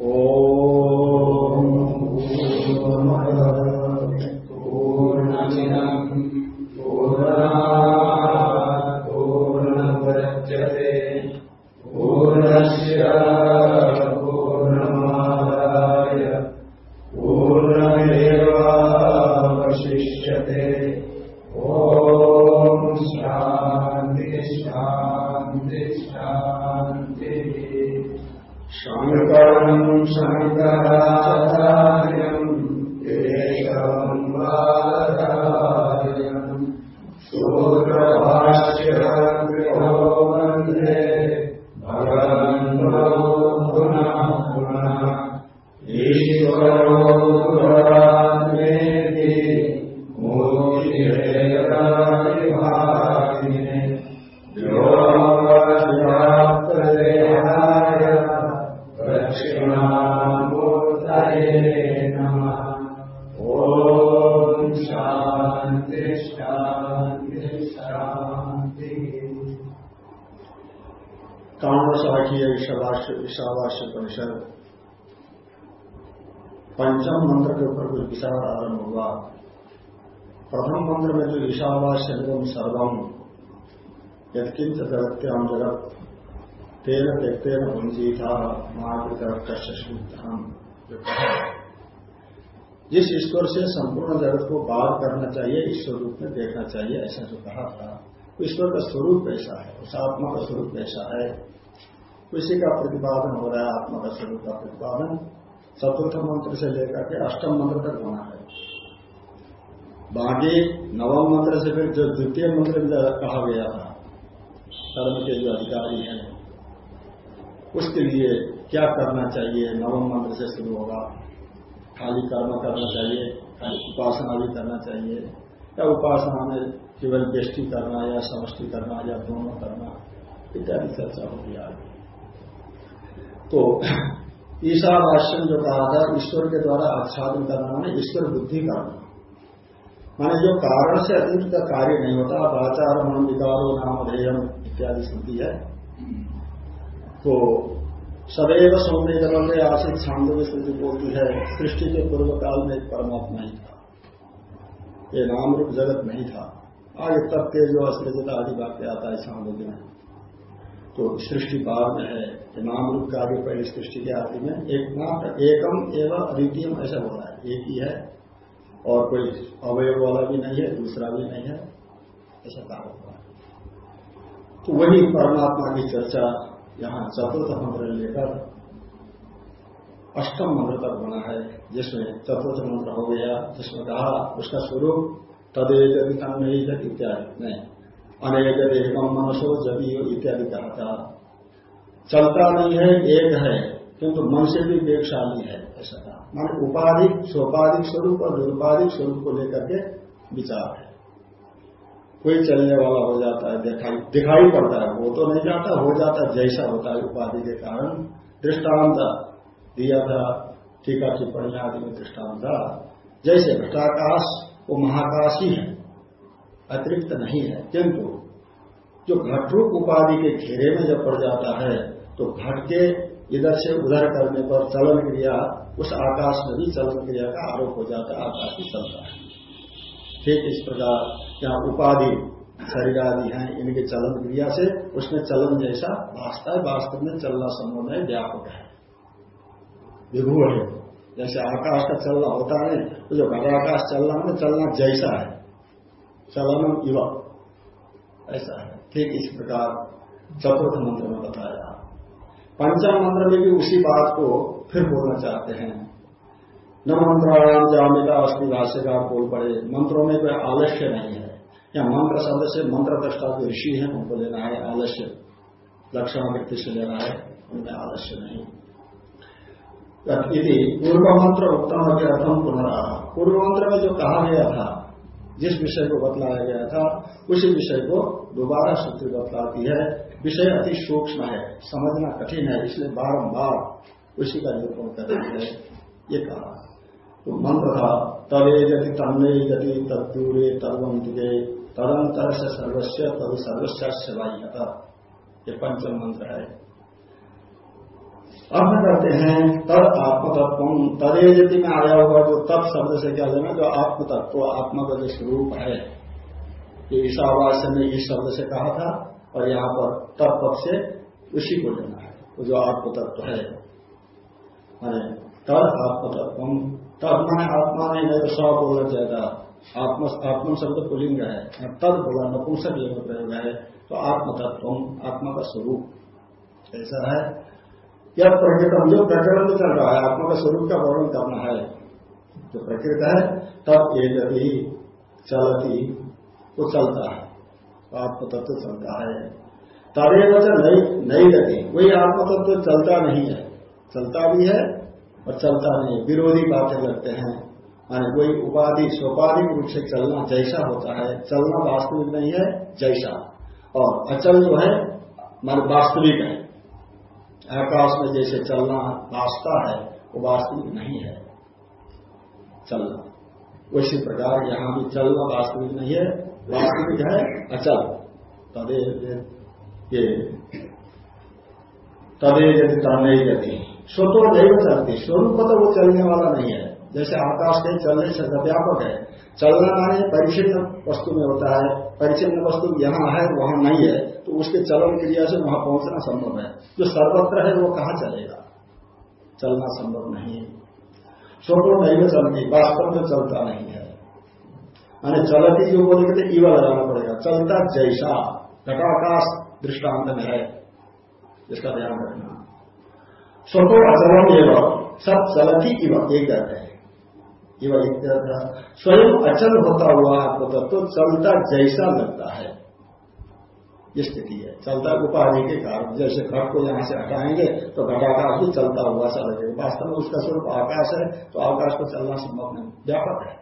ॐ महावितरम जो कहा जिस ईश्वर से संपूर्ण जगत को बाहर करना चाहिए ईश्वर रूप में देखना चाहिए, ऐसा जो कहा था। ईश्वर का स्वरूप कैसा है, उस आत्मा का स्वरूप कैसा है। उसी का प्रतिपादन हो रहा है, आत्मा का स्वरूप का प्रतिपादन। चतुर्थ मंत्र से लेकर के अष्टम मंत्र तक होना है। बाकी नवम मंत्र से फिर जो द्वितीय मंत्र कहा गया था, कर्म के जो अधिकारी हैं, उसके लिए क्या करना चाहिए? नवम मंत्र से शुरू होगा। खाली कर्म करना चाहिए, खाली उपासना भी करना चाहिए। या उपासना में केवल व्यष्टि करना या समष्टि करना या दोनों करना, इत्यादि चर्चा होगी आज तो ईशावास्यम जो कहा था, ईश्वर के द्वारा आच्छादन करना माने ईश्वर बुद्धि करना माने जो कारण से अतीत का कार्य नहीं होता, वाचार मन विकारो नाम ध्येयम इत्यादि सुनती है। तो सदैव जगह में आशित छांदव्य स्थिति बोलती है, सृष्टि के पूर्व काल में परमात्मा ही था। ये नाम रूप जगत नहीं था। आगे तब के जो अस्कृत आदि वाक्य आता है छांदव्य में तो सृष्टि बाद में है कि नाम रूप कार्य पहले सृष्टि के आदि में एक मात्र एकम एवं अद्वितीय ऐसा बोला है। एक ही है, और कोई अवयव वाला भी नहीं है, दूसरा भी नहीं है, ऐसा कहा हुआ है। तो वही परमात्मा की चर्चा यहाँ चतुर्थ मंत्र लेकर अष्टम मंत्र तक बना है, जिसमें चतुर्थ मंत्र हो गया, जिसमें कहा उसका स्वरूप तदेक नहीं इत्यादि। नहीं, अनेक एकम मनसो जबी इत्यादि कहा था। चलता नहीं है, एक है, किंतु मन से भी वेगशाली है, ऐसा कहा मान उपाधिक, सोपाधिक स्वरूप और निरुपाधिक स्वरूप को लेकर के विचार है। कोई चलने वाला हो जाता है, दिखाई दिखाई पड़ता है। वो तो नहीं जाता, हो जाता जैसा होता है उपाधि के कारण। दृष्टांत दिया था, टीका टिप्पणी आदि में दृष्टांत। जैसे घटाकाश वो महाकाश ही है अतिरिक्त नहीं है, किंतु जो घटरूप उपाधि के घेरे में जब पड़ जाता है तो घट के इधर से उधर करने पर चलन क्रिया, उस आकाश में भी चलन क्रिया का आरोप हो जाता है, आकाश भी चलता है ठीक इस प्रकार यहाँ उपाधि शरीर आदि हैं, इनके चलन क्रिया से, उसमें चलन जैसा वास्तव है, वास्तव में चलना संभव है व्यापक है। विभू है। जैसे आकाश का चलना होता है तो जो घटाकाश चलना में चलना जैसा है। चलन इव। ऐसा है। ठीक इस प्रकार चतुर्थ मंत्र में बताया। पंचम मंत्र में भी उसी बात को फिर बोलना चाहते हैं। न मंत्राणाम जामिता अस्थि भाष्यकार बोल पड़े। मंत्रों में कोई आलस्य नहीं है। या मंत्र शब्द से मंत्र दृष्टा जो ऋषि है, उनको लेना है आलस्य। लक्षण व्यक्ति से लेना है, उनमें आलस्य नहीं। यदि पूर्व मंत्र उत्तम अर्थम पुनरा पूर्व मंत्र में जो कहा गया था, जिस विषय को बतलाया गया था, उसी विषय को दोबारा सूत्र बतलाती है। विषय अति सूक्ष्म है, समझना कठिन है, इसलिए बारंबार उसी का निरूपण कर रही है। ये कहा। तो मंत्र था तवे यदि तन्मे यदि तदूरे दिगे तदंतर से सर्वस्व तद सर्वस्व सेवाई ये पंचम मंत्र है अर्थ करते हैं तद आत्मतत्व। तदे यदि में आया हुआ जो तत् शब्द से क्या लेना, जो आत्मतत्व आत्मा का जो स्वरूप है। ये ईशावास्य ने इस शब्द से कहा था, और यहाँ पर तत्व से उसी को लेना है, वो जो आत्मतत्व है। तद आत्मतत्व तद मैंने आत्मा नहीं मैं तो सौ बोलना चाहता आत्म आत्म शब्द पुलिंग है। तद बोला नपुंसक लिंग प्रयोग है। तो आत्मतत्व आत्मा का स्वरूप। ऐसा है। यह प्रकृतम जो प्रकरण में चल रहा है, आत्मा का स्वरूप का वर्णन करना है। जो प्रकृत है, तब एक गति चलती, वो चलता है। तो आत्मतत्व चलता है। तबे वचन नई नई गति। वही आत्मतत्व चलता नहीं है। चलता भी है और चलता नहीं है। विरोधी बातें करते हैं। माने कोई उपाधि सोपाधिक रूप से चलना जैसा होता है, चलना वास्तविक नहीं है, जैसा। और अचल जो है, मान वास्तविक है। आकाश में जैसे चलना वास्ता है, वो वास्तविक नहीं है। चलना। उसी प्रकार यहाँ भी चलना वास्तविक नहीं है, वास्तविक है, अचल। तदे ये तदे यदि नहीं गति। स्वतो नहीं चलती स्वरूप तो वो चलने वाला नहीं है। जैसे आकाश के चलने से व्यापक है। चलना माने परिचिन्न वस्तु में होता है। परिचिन्न वस्तु यहाँ है, वहाँ नहीं है तो उसके चलन क्रिया से वहाँ पहुँचना संभव है। जो सर्वत्र है, वो कहाँ चलेगा? चलना संभव नहीं है। स्वतो नहीं चलती वास्तव में चलता नहीं है। माने चलती जो बोलेंगे तो ईवा लगाना पड़ेगा। चलता जैसा घटाकाश दृष्टांत में है। इसका ध्यान रखना। स्वतो अचलम एवं सब चलती इव एक कहते हैं स्वयं अचल होता हुआ आपको तो चलता जैसा लगता है. ये स्थिति है. चलता उपाधि के कारण, जैसे घट को यहाँ से हटाएँगे तो घटाकाश भी चलता हुआ सा लगेगा वास्तव में उसका स्वरूप आकाश है तो आकाश को चलना संभव नहीं, व्यापक है।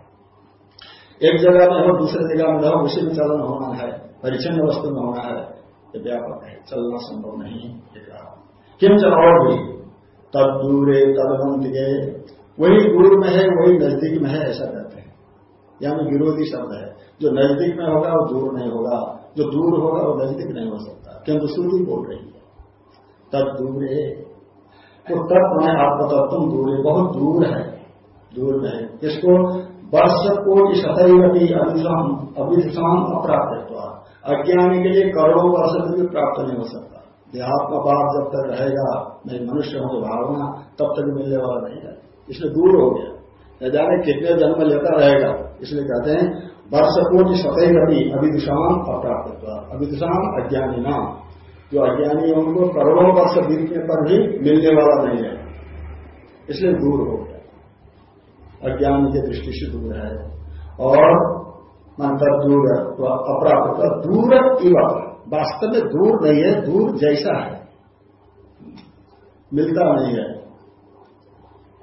एक जगह में हो, दूसरे जगह में रहो उसी में चलन होना है परिचन्न वस्तु में होना है, ये व्यापक है। चलना संभव नहीं है किम चल और भी तद दूरे तदवंत के वही दूर में है वही नज़दीक में है ऐसा कहते हैं। यानी विरोधी शब्द है। जो नज़दीक में होगा, वो दूर नहीं होगा। जो दूर होगा, वो नज़दीक नहीं हो सकता। किंतु श्रुति बोल रही है। तब दूर। है तो तब मैं आपको तब तुम दूर है बहुत दूर है। दूर में है। इसको वर्ष को भी अभिषाम अभिषाम अप्राप्त अज्ञानी के लिए करोड़ों वर्ष प्राप्त नहीं हो सकता। देहात्म पाप जब तक रहेगा नहीं मनुष्य हो तो भावना तब तक मिलने वाला नहीं है। इसलिए दूर हो गया। न जाने कितने जन्म लेता रहेगा। इसलिए कहते हैं वर्ष कोटि सतह अभी अभिदुषाम अप्राप्त अभिदुषाम अज्ञानी नाम। जो अज्ञानी है, उनको करोड़ों वर्ष बीतने पर भी मिलने वाला नहीं है। इसलिए दूर हो गया। अज्ञान की दृष्टि से दूर है। और मंत्र दूर तो अप्राप्त दूर इवा वास्तव में दूर नहीं है, दूर जैसा है। मिलता नहीं है।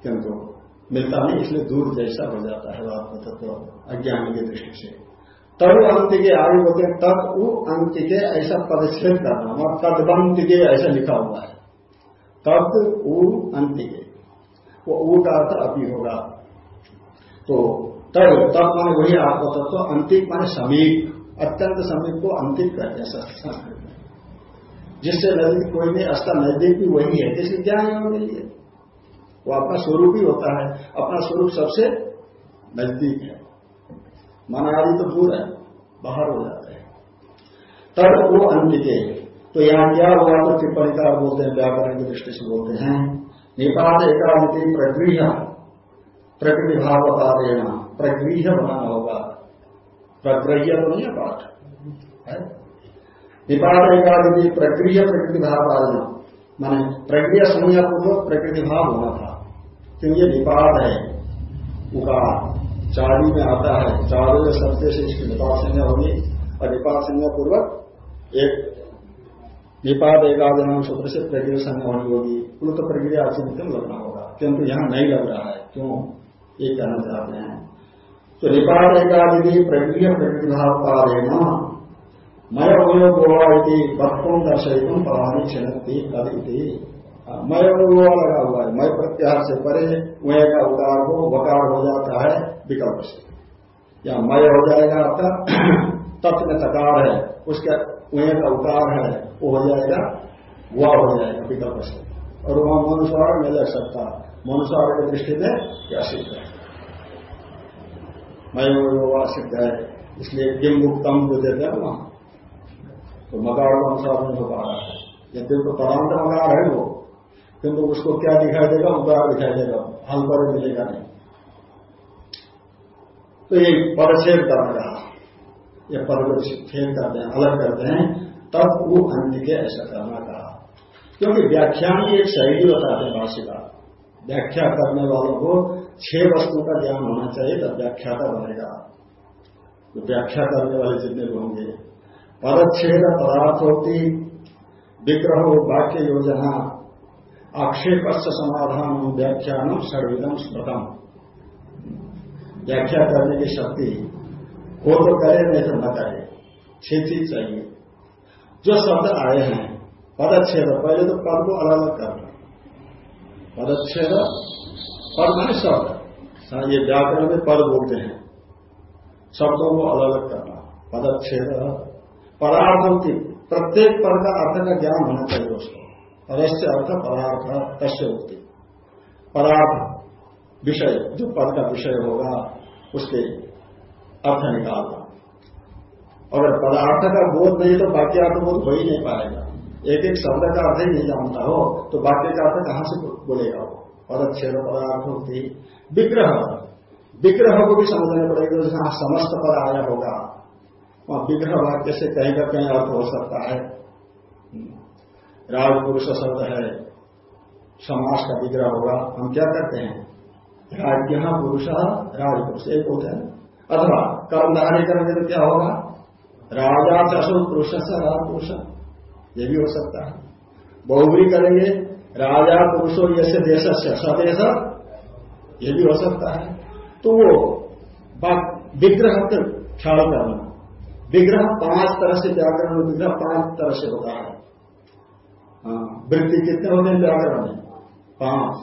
किंतु मिलता नहीं, इसलिए दूर जैसा हो जाता है आत्म तत्व, अज्ञान की दृष्टि से। तब अंत के आयु होते तब उ अंत के ऐसा पदच्छेद करना और तदबंत के ऐसा लिखा हुआ है। तब उ अंत के वो ऊ का अर्थ अभी होगा। तो तब तब माने वही आत्म तत्व अंतिक माने समीप। अत्यंत समीप को अंतिक करते हैं जिससे नज़दीक कोई नहीं अस्था नज़दीक भी वही है, जैसे ज्ञान के लिए। वो अपना स्वरूप ही होता है। अपना स्वरूप सबसे नज़दीक है। मन आदि तो दूर है, बाहर हो जाते हैं। तब वो अंत के तो यहाँ क्या हुआ तो टिप्पणीकार बोलते हैं, व्याकरण की दृष्टि से बोलते हैं। निपात एकादि प्रक्रिया, प्रकृति भाव बता देना प्रक्रिया बनाना होगा। प्रक्रिया तो नहीं है पाठ निपात एकादि प्रक्रिया प्रकृति भाव आ देना माने प्रक्रिया संज्ञा पूर्वक प्रकृति भाव होना था। क्योंकि ये निपात है। उकार चारी में आता है। चारों सत्य से इसकी निपात संज्ञा होगी। और निपात संज्ञा पूर्वक एक निपात एकादनाम सूत्र से प्रक्रिया संज्ञा होनी होगी। प्लुत प्रक्रिया अचिंतन लगना होगा। किंतु यहाँ नहीं लग रहा है। क्यों? ये कहना चाहते हैं। तो निपात एकादि प्रक्रिया प्रकृति भाव का लेना मय उयो गोवा बत्तों दर्शयितुम पवानी छिन्नति कदी मय लगा हुआ है मय प्रत्याहार से परे मय का उदार हो बकार हो जाता है विकल्प से या मय हो जाएगा आपका तत्व में तकार है, उसका उय का उतार है, वो हो जाएगा वह हो जाएगा विकल्प से और वह नहीं लग सकता मनुष्यवार की दृष्टि में क्या सिद्ध है। मैं वो सिद्ध है। इसलिए किम मुक्तम जो देते हैं वहाँ। तो मकार का अनुसार नहीं हो पा रहा है। यदि तो पदांत मकार है वो, किंतु उसको क्या दिखाई देगा? उदार दिखाई देगा। हल पर मिलेगा नहीं। तो ये परच्छेद करना रहा ये को छेद करते हैं अलग करते हैं। तब वो अन्य के ऐसा करना कहा क्योंकि व्याख्यान की एक शैली बताते हैं भाष्य का। व्याख्या करने वालों को छह वस्तु का ज्ञान होना चाहिए, तब व्याख्याता बनेगा। तो व्याख्या करने वाले जितने भी होंगे। पदच्छेद पदार्थोक्ति विग्रह वाक्य योजना आक्षेप समाधान व्याख्यान सर्विदम स्मृतम। व्याख्या करने की शक्ति हो। तो करे, नहीं तो न करे। छह चीज़ चाहिए। जो शब्द आए हैं, पदच्छेद, पहले तो पद को अलग अलग करना। पदच्छेद पद माने शब्द ये व्याकरण में पद बोलते हैं। शब्दों को अलग अलग करना। पदच्छेद। पदार्थों प्रत्येक पद का अर्थ का ज्ञान होना चाहिए उसको। पदस्य अर्थ पदार्थ कश्य उक्ति पदार्थ विषय। जो पद का विषय होगा, उसके अर्थ निकालना। अगर पदार्थ का बोध नहीं तो वाक्यार्थ बोध हो ही नहीं पाएगा। एक एक शब्द का अर्थ ही नहीं जानता हो तो वाक्य का अर्थ कहाँ से बोलेगा वो? पदच्छेद होती विग्रह। विग्रह को भी समझना पड़ेगा जहाँ समस्त पद आया होगा। वहाँ विग्रह वाक्य से कहीं का कहीं अर्थ हो सकता है। राजपुरुष शब्द है समाज का विग्रह होगा। हम क्या करते हैं? राज्य पुरुष राजपुरुष, एक होते हैं अथवा कर्मधारी करेंगे तो क्या होगा? राजा चशु पुरुष से राजपुरुष। ये भी हो सकता है। बहुबरी करेंगे राजा पुरुषो जैसे देश से सदेश ये भी हो सकता है। तो वो विग्रह का ख्याल करना विग्रह पाँच तरह से व्याकरण में विग्रह पाँच तरह से होता है। हाँ, वृत्ति कितने होते हैं व्याकरण में? पाँच।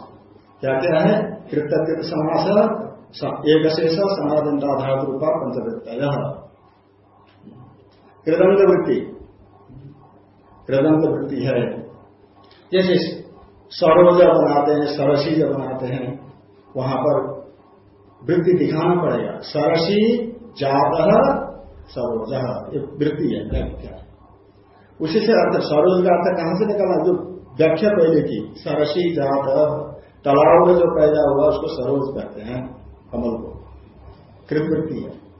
क्या क्या है? कृतज्ञ समास एक शेष समाधान रूपा पंचवृत्त। कृदंत वृत्ति। कृदंग वृत्ति है। जैसे सरोजा बनाते हैं, सरसीज बनाते हैं, वहाँ पर वृत्ति दिखाना पड़ेगा। सरसी जात सरोज एक वृत्ति है, व्याख्या। उसी से अर्थ, सरोज का अर्थ कहाँ से निकलना जो व्याख्या पहले की, सरसी जात, तालाब में जो पैदा हुआ, उसको सरोज कहते हैं, कमल को। कृतवृत्ति है।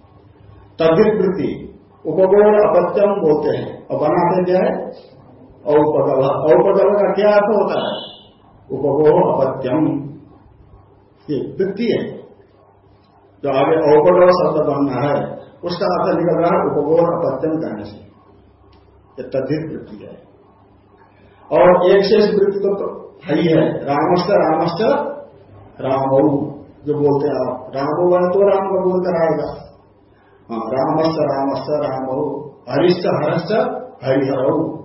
तद्वित वृत्ति उपगोण अपत्यम बोलते हैं। और बनाते क्या है? औपगल औपगल का क्या अर्थ होता है? उपगोण अपत्यम ये वृत्ति है। जो आगे औपगव शब्द बनना है, उसका अर्थ निकल रहा है उपगोर अपत्यम कहने से। ये तद्धित वृत्ति है। और एक शेष वृत्ति तो है ही है। रामस्त रामस्त राम, जो बोलते हैं आप। रामो बने तो राम का बोल कर आएगा। हाँ रामस्त रामस्त राम, हरिश्च, हरश्च, हरिहर।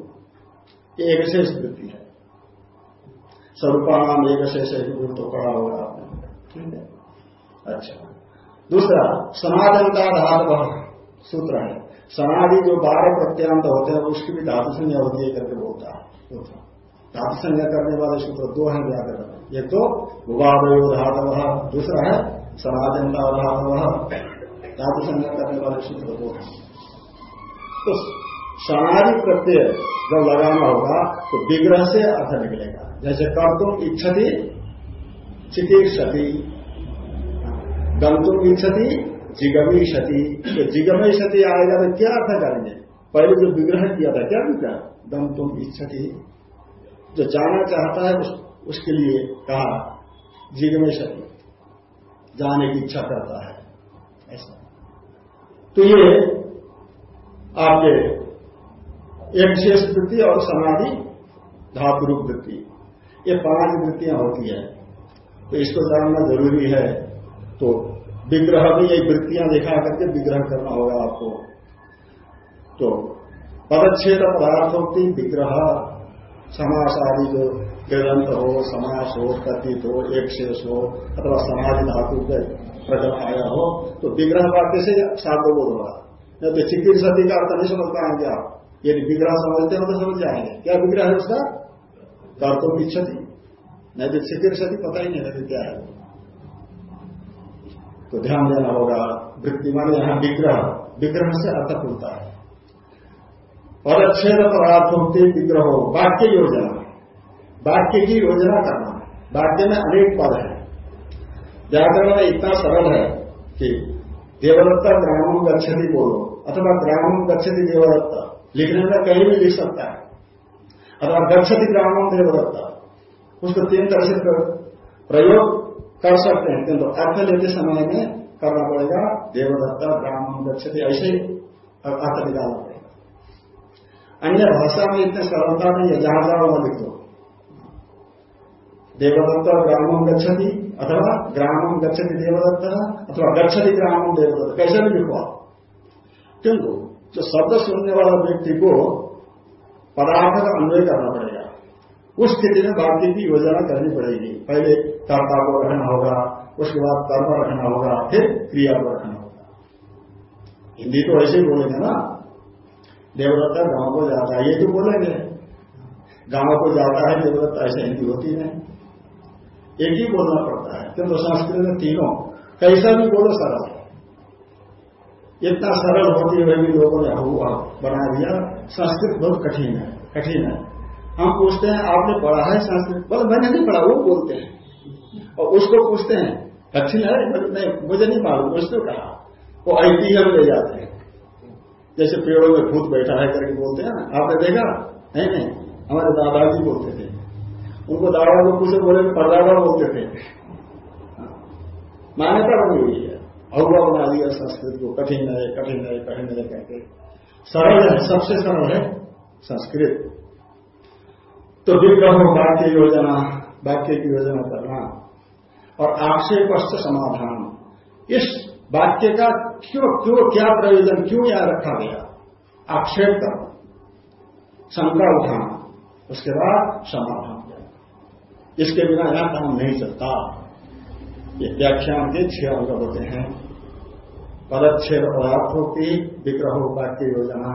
एक शेष वृत्ति है। स्वरूपाणाम एक शेष एक तो पढ़ा होगा आपने। ठीक है? अच्छा। दूसरा सनातनता धातु सूत्र है। समाधि जो बारह प्रत्यांत होते हैं, उसकी भी धातु संज्ञा होती है, करके बोलता है। धातु संज्ञा करने वाले सूत्र दो हैं व्याकरण एक तो भूभावयो धातव दूसरा है सनातनता धातव धातु संज्ञा करने वाले सूत्र दो हैं। तो समाधि प्रत्यय जब लगाना होगा तो विग्रह से अर्थ निकलेगा। जैसे कर तुम इच्छति चिकित्सती गंतुम इच्छति जिगमी क्षति तो जिगमी क्षति आएगा तो क्या अर्थ करेंगे पहले जो विग्रह किया था क्या विग्रह? गंतुम इच्छति। जो जाना चाहता है उस, उसके लिए कहा जिगमे क्षति जाने की इच्छा करता है। ऐसा। तो ये आपके एक विशेष वृत्ति और समाधि धातु रूप वृत्ति। ये पाँच वृत्तियाँ होती है। तो इसको जानना ज़रूरी है। तो विग्रह में ये वृत्तियाँ दिखा करके विग्रह करना होगा आपको। तो पदच्छेद पदार्थों विग्रह, समास आदि जो ग्रंथ हो, समास हो, कथित हो, एक शेष हो, अथवा समाज धातु के प्रकट आया हो तो विग्रह वाक्य से बोध होगा नहीं तो चिकित्सा का अर्थ नहीं समझ पाएँगे आप। यदि विग्रह समझते हो तो समझ जाएँगे। क्या विग्रह है उसका? कर्तव्य इच्छति नहीं। तो शिखर से पता ही नहीं रहती क्या है। तो ध्यान देना होगा, वृत्ति माने यहाँ विग्रह विग्रह से अर्थ खुलता है। पदच्छेद पदार्थोक्ति विग्रह हो, वाक्य योजना। वाक्य की योजना करना वाक्य में अनेक पद है। व्याकरण में इतना सरल है कि देवदत्ता ग्रामों गच्छति बोलो, अथवा ग्रामों गच्छति देवदत्ता। लिखने में कहीं भी लिख सकता है। अथवा गच्छति ग्रामों देवदत्ता उसको तीन तरह से प्रयोग कर सकते हैं। किंतु अर्थ लेते समय में करना पड़ेगा, देवदत्ता, ब्राह्मण गच्छति ऐसे अर्थ निकालना पड़ेगा। अन्य भाषा में इतने सरलता नहीं है, जहाँ जहाँ वहाँ लिख। दो देवदत्ता, ब्राह्मण गच्छति अथवा ग्रामम गच्छति देवदत्ता, अथवा गच्छति ग्रामम देवदत्ता, कैसे भी लिखवा किंतु जो शब्द सुनने वाला व्यक्ति को पदार्थ का अन्वय करना पड़ेगा। उस स्थिति में वाक्य की योजना करनी पड़ेगी। पहले कर्ता को रखना होगा, उसके बाद कर्म रखना होगा, फिर क्रिया को रखना होगा। हिंदी तो ऐसे ही बोलेंगे ना देवदत्ता गाँव को जाता है, ये तो बोलेंगे? गाँव को जाता है देवदत्ता ऐसे हिंदी होती नहीं। एक ही बोलना पड़ता है क्योंकि संस्कृत में तीनों। कैसा भी बोलो, सरल। इतना सरल होती हुए भी लोगों ने हुआ बना दिया संस्कृत बहुत कठिन है कठिन है। हम पूछते हैं, आपने पढ़ा है संस्कृत? बोले मैंने नहीं पढ़ा, वो बोलते हैं। और उसको पूछते हैं, कठिन है? नहीं मुझे नहीं मालूम, उसने कहा। वो ऐतिह्य ले जाते हैं। जैसे पेड़ों में भूत बैठा है करके बोलते हैं ना, आपने देखा? नहीं नहीं, हमारे दादाजी बोलते थे। उनको दादा को पूछे, बोले, परदादा बोलते थे। मान्यता बनी हुई है। अहुआ बना दिया संस्कृत को, कठिन है कठिन है कठिन है करके सरल है सबसे सरल है संस्कृत। तो विग्रह वाक्य योजना, वाक्य की योजना करना। और आक्षेप समाधान। इस वाक्य का क्यों क्यों, क्या प्रयोजन, क्यों यहाँ रखा गया? आक्षेप करना शंका उठाना। उसके बाद समाधान करना। इसके बिना यहाँ काम नहीं चलता। ये व्याख्यान के छह अंग होते हैं। पदच्छेद पदार्थों की विग्रह वाक्य योजना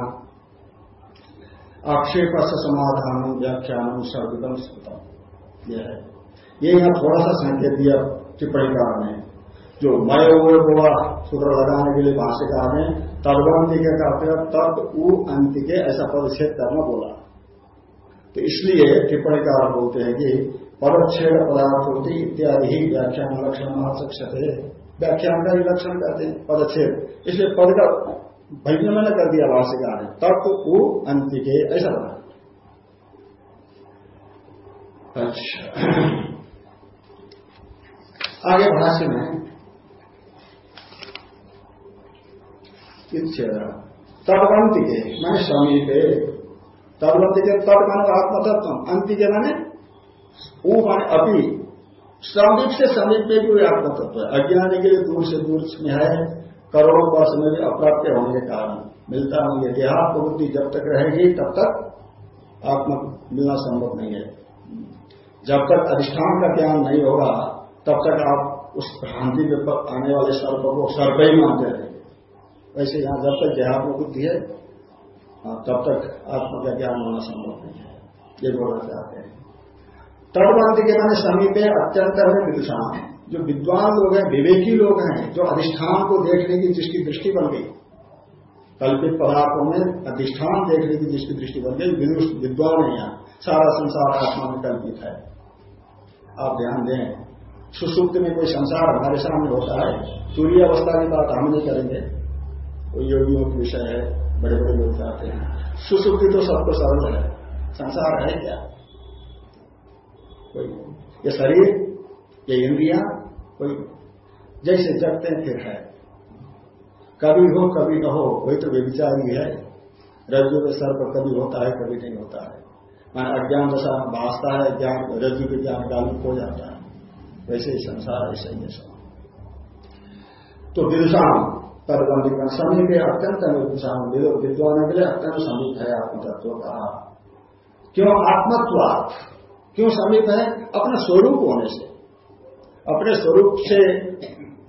आक्षेप से समाधान व्याख्यान सर्विदम स्मृतम। यह है। ये यहाँ थोड़ा सा संकेत दिया टिप्पणी टिप्पणीकार ने, जो मय हुआ सूत्र लगाने के लिए भाष्यकार ने तदवंतिके का तब उ अंतिके ऐसा पदच्छेद करना बोला। तो इसलिए टिप्पणीकार बोलते हैं कि पदच्छेद पदार्थ होती इत्यादि ही व्याख्यान लक्षण सकते व्याख्यान का लक्षण कहते हैं, पदच्छेद। इसलिए पद का भैया मैंने कर दिया भाषिका ने तब तो वो अंतिके, ऐसा बना अच्छा। आगे भाष्य में तदवंती के मैंने समीपे। तदवंती के तद माने आत्मतत्व अंति के माने वो माने अभी समीप से समीप में भी आत्मतत्व है। अज्ञानी के लिए दूर से दूर में है। करोड़ों वर्ष में भी अप्राप्य होने के कारण। मिलता नहीं है देहात्म प्रवृत्ति जब तक रहेगी तब तक आत्मा मिलना संभव नहीं है। जब तक अधिष्ठान का ज्ञान नहीं होगा तब तक आप उस भ्रांति में आने वाले सर्प को सर्प ही मानते रहेंगे। वैसे यहाँ जब तक देहा प्रवृत्ति है हाँ, तब तक आत्मा का ज्ञान होना संभव नहीं है। ये बोलना चाहते हैं। तदवंत के माने समीपे अत्यंत है विदुषान जो विद्वान लोग हैं, विवेकी लोग हैं, जो अधिष्ठान को देखने की जिसकी दृष्टि बन गई, कल्पित पदार्थों में अधिष्ठान देखने की जिसकी दृष्टि बन गई विद्वान है यहाँ। सारा संसार आत्मा में कल्पित है। आप ध्यान दें, सुसुप्त में कोई संसार हमारे सामने होता है, सूर्य अवस्था की बात हम नहीं करेंगे। वो योगियों का विषय है बड़े बड़े लोग चाहते हैं। सुसुप्ति तो सबको सरल है। संसार है क्या? कोई ये शरीर, ये इंद्रिया, कोई जैसे जगते हैं, फिर है। कभी हो, कभी न हो, वही तो व्यविचारी है। रज्जु के सर पर कभी होता है, कभी नहीं होता है। मैं अज्ञान दशा भाषता है, ज्ञान रज्जु के ज्ञान काल हो जाता है। वैसे ही संसार, ऐसे ही तो विदुषाम तदबंधी समीप अत्यंत विदुषाम। विद्वान के लिए अत्यंत समीप है आत्मतत्व का। क्यों? आत्मत्वात्। क्यों समीप है? अपना स्वरूप होने से। अपने स्वरूप से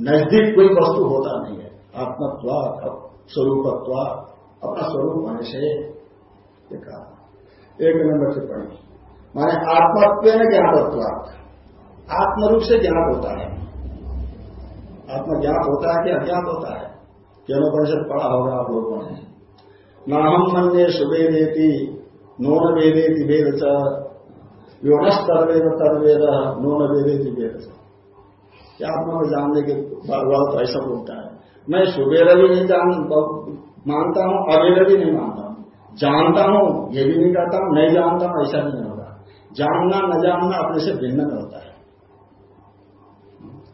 नज़दीक कोई वस्तु होता नहीं है। आत्मत्वा स्वरूपत्व अपना स्वरूप होने से। कहा। एक नंबर से पढ़ी माने आत्मत्व ज्ञानत्व आत्मरूप से ज्ञात होता है। आत्मज्ञात होता है कि अज्ञात होता है? केवल परिषद पढ़ा होगा आप लोगों ने। न हम मन्य सुवेदेति, नोन वेदेति वेद योनस तर्वेद तर्वेद नोन वेदेति वेद च आत्मा को जानने के बाद तो ऐसा बोलता है, मैं सुबेर भी नहीं जान, मानता हूँ अवेद भी नहीं मानता हूँ। जानता हूँ, ये भी नहीं कहता हूँ नहीं जानता हूँ, ऐसा नहीं होगा जानना, न जानना अपने से भिन्न होता है।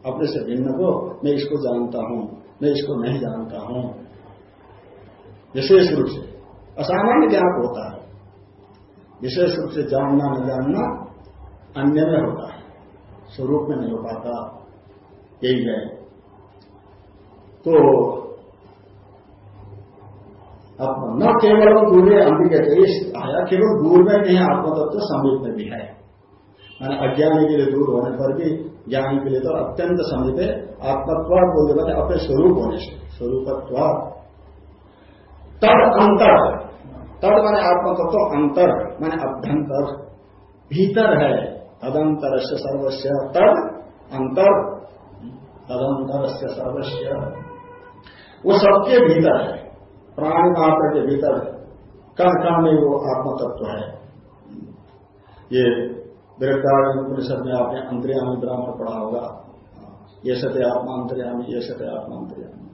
अपने से भिन्न को मैं इसको जानता हूँ, मैं इसको नहीं जानता हूँ। विशेष रूप से। असामान्य ज्ञान होता है। विशेष रूप से जानना, न जानना अन्य में होता है। स्वरूप में नहीं हो पाता। यही है। तो न केवल दूर अंबिका आया केवल दूर में नहीं आत्मतत्व तो समीप में भी है। मैंने अज्ञानी के लिए दूर होने पर भी, ज्ञानी के लिए तो अत्यंत समीप है। आत्मत्व बोलते अपने स्वरूप होने से स्वरूपत्व तब अंतर तद माने आत्मतत्व तो अंतर, माने अभ्यंतर। भीतर है तदंतर से सर्वस्व तद अंतर। तदंतर से सर्वस्व वो सबके भीतर है, प्राण मात्र के भीतर कण कण में वो आत्मतत्व है। ये वृद्धारण उपनिषद में आपने अंतर्यामी ब्राह्मण पढ़ा होगा। ये सत्य आत्मा अंतर्यामी ये सत्य आत्मा अंतर्यामी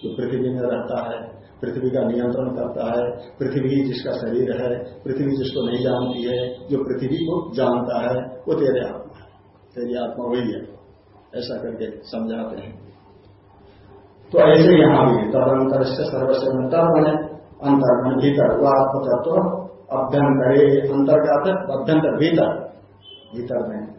जो पृथ्वी में रहता है पृथ्वी का नियंत्रण करता है, पृथ्वी जिसका शरीर है, पृथ्वी जिसको नहीं जानती है, जो पृथ्वी को जानता है, वो तेरे आत्मा है। तेरी आत्मा वही है। ऐसा करके समझाते हैं। तो ऐसे यहाँ भी तदंतर से सर्वस्व तब मैंने अंतर मन भीतर, वो आत्म तत्व अभ्यंतरे अंतर का अभ्यंतर भीतर भीतर में।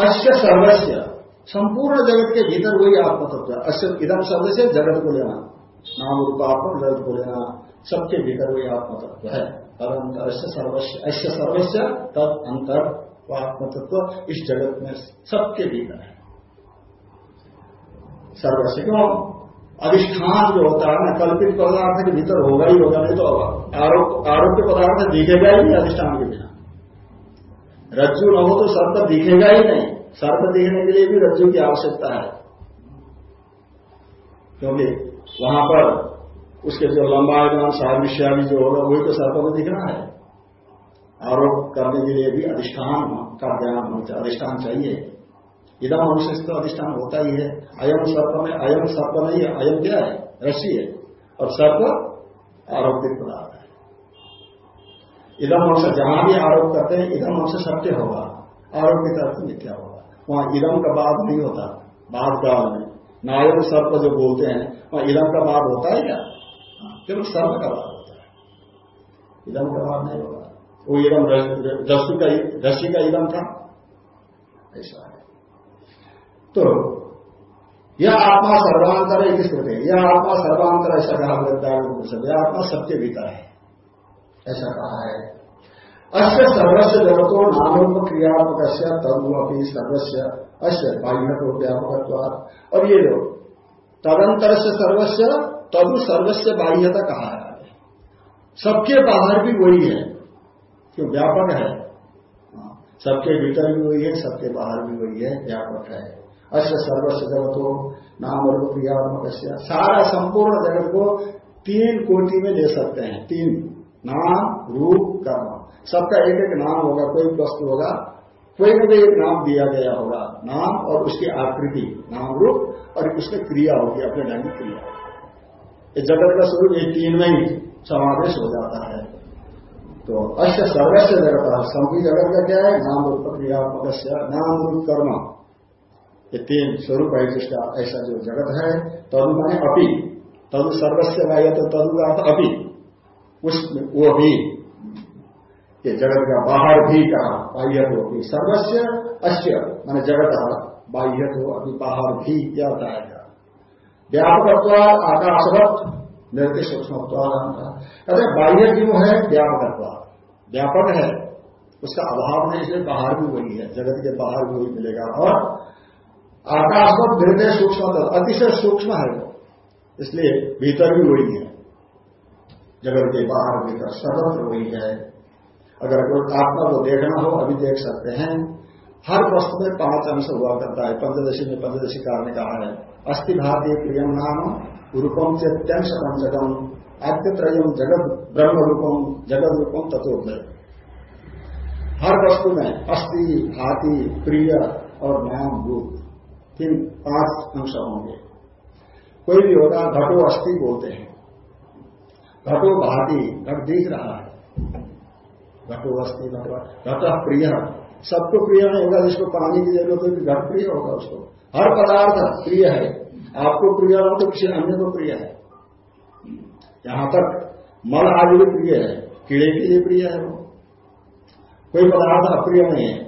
अश्य सर्वस्व संपूर्ण जगत के भीतर वही आत्मतत्व अश्य इधम शब्द से जगत को लेना। नाम रूपात्म जगत को लेना सबके भीतर वही आत्मतत्व है तदंतर सर्वस्व ऐश्य सर्वस्व तद अंतर व आत्मतत्व, इस जगत में सबके भीतर है। सर्वस्व क्यों? अधिष्ठान जो होता है ना, कल्पित पदार्थ के भीतर होगा ही होगा, नहीं तो आरोप आरोग्य पदार्थ दिखेगा ही नहीं अधिष्ठान के बिना। रज्जु न हो तो सर्प दिखेगा ही नहीं। सर्प दिखने के लिए भी रज्जु की आवश्यकता है। क्योंकि वहाँ पर उसके जो लंबा साविष्या भी जो होगा, वही तो सर्प को दिख रहा है। आरोप करने के लिए भी अधिष्ठान का ज्ञान होना अधिष्ठान चाहिए। इधम मनुष्य तो अधिष्ठान होता ही है। अयम सर्प में अयम सर्प नहीं है अयम क्या है? रसी है। और सर्प आरोपित पदार्थ है। इधम अंश जहाँ भी आरोप करते हैं इधम अंश सत्य होगा। आरोपित अर्थ मिथ्या होगा। वहाँ इधम का बाद नहीं होता। बाद काल नायक सर्प जो बोलते हैं वहाँ इधम का बाद होता है क्या? केवल सर्प का बाद होता है। इधम का बाद नहीं होगा वो इधम रस्सी का रस्सी का इधम था। ऐसा है। तो यह आत्मा सर्वांतर एक स्मृति यह आत्मा सर्वांतर ऐसा कहा वृद्धारण यह आत्मा सत्य भीतर है। ऐसा कहा है। अश्य सर्वस्व जगतो नामोप क्रियात्मक तदुअपी सर्वस्व अश्य बाह्य को व्यापक और ये जो तदंतर से सर्वस्व तदु सर्वस्व बाह्यता कहा है? सबके बाहर भी वही है। क्यों? व्यापक है। हाँ, सबके भीतर भी वही है सबके बाहर भी वही है व्यापक है। अश्य सर्वस्व जगत हो नाम और क्रियात्मक सारा संपूर्ण जगत को तीन कोटि में ले सकते हैं। तीन। नाम रूप कर्म। सबका एक एक नाम होगा कोई वस्तु होगा कोई ना कोई नाम दिया गया होगा, नाम और उसकी आकृति, नाम रूप और उसमें क्रिया होगी अपने ढंग की क्रिया। ये जगत का स्वरूप ये तीन में ही समावेश हो जाता है। तो अश्य सर्वस्व जगत संपूर्ण जगत का क्या है? नाम रूप क्रियात्मक नाम रूप कर्म। ये तीन स्वरूप है, जिसका ऐसा जो जगत है, तदु माने अपी। तदु सर्वस्व तो तदु का अर्थ अपी। उस वो भी ये जगत का बाहर भी कहा बाह्य तो भी। सर्वस्व अश्य माने जगत बाह्य तो अभी बाहर भी क्या होता है व्यापकत्व आकाशवत, निर्देश सूक्ष्म कहते बाह्य क्यों है? व्यापकत्व व्यापक है, उसका अभाव नहीं, इसलिए बाहर भी वही है, जगत के बाहर भी वही मिलेगा। और आकाशवत हृदय सूक्ष्म अतिशय सूक्ष्म है इसलिए भीतर भी वही है, जगत के बाहर भीतर सर्वत्र वही है। अगर आत्मा को देखना हो, अभी देख सकते हैं। हर वस्तु में पाँच अंश हुआ करता है। पंचदशी में पंचदशी कारण कहा है? अस्थि भारतीय प्रियम नाम रूपम चेत्यंश पंचकम आद्यत्रयम जगत ब्रह्म रूपम जगत रूपम तत्व हर वस्तु में अस्थि, भाति, प्रिय और नाम रूप तीन पाँच अंश होंगे। कोई भी होगा घटो अस्थि बोलते हैं। घटो भाती, घट दिख रहा है। घटो अस्थि घटो प्रिय। सबको प्रिय नहीं होगा, जिसको पानी की ज़रूरत होगी घट प्रिय होगा उसको। हर पदार्थ प्रिय है। आपको प्रिय हो तो किसी अन्य को प्रिय है। यहाँ तक मल आदि भी प्रिय है, कीड़े के लिए प्रिय है वो। कोई पदार्थ अप्रिय नहीं है।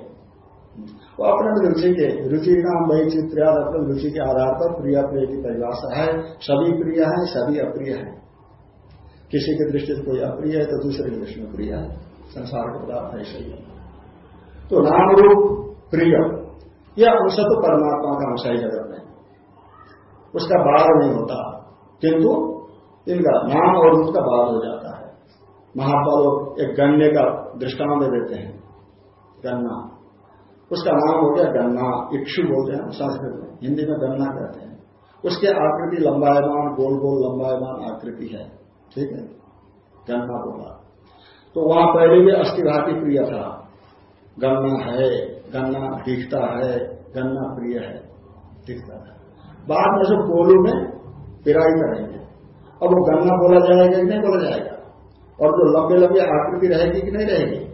वो अपने रुचि के, रुचि नाम वही चित्र अपने रुचि के आधार पर प्रिय प्रिय की परिभाषा है। सभी प्रिय है, सभी अप्रिय है। किसी की दृष्टि से कोई अप्रिय है तो दूसरे की दृष्टि में प्रिय है। संसार के पदार्थ ऐसे ही है तो नाम रूप प्रिय, यह अंश तो परमात्मा का अंश है जगत में। उसका बाढ़ नहीं होता, किंतु इनका नाम और रूप का बाढ़ हो जाता है। महात्मा लोग एक गन्ने का दृष्टांत दे देते हैं, गन्ना। उसका नाम हो गया गन्ना, इक्षु बोलते हैं संस्कृत में, हिंदी में गन्ना कहते हैं। उसके आकृति लंबायमान गोल गोल लंबायमान आकृति है, ठीक है? गन्ना बोला तो वहाँ पहले भी अस्थिघाती प्रिय था। गन्ना है, गन्ना दिखता है, गन्ना प्रिय है, दिखता है। बाद में जो कोलू में पिराई करेंगे अब वो गन्ना बोला जाएगा कि नहीं बोला जाएगा? और जो लंबे लंबे आकृति रहेगी कि नहीं रहेगी?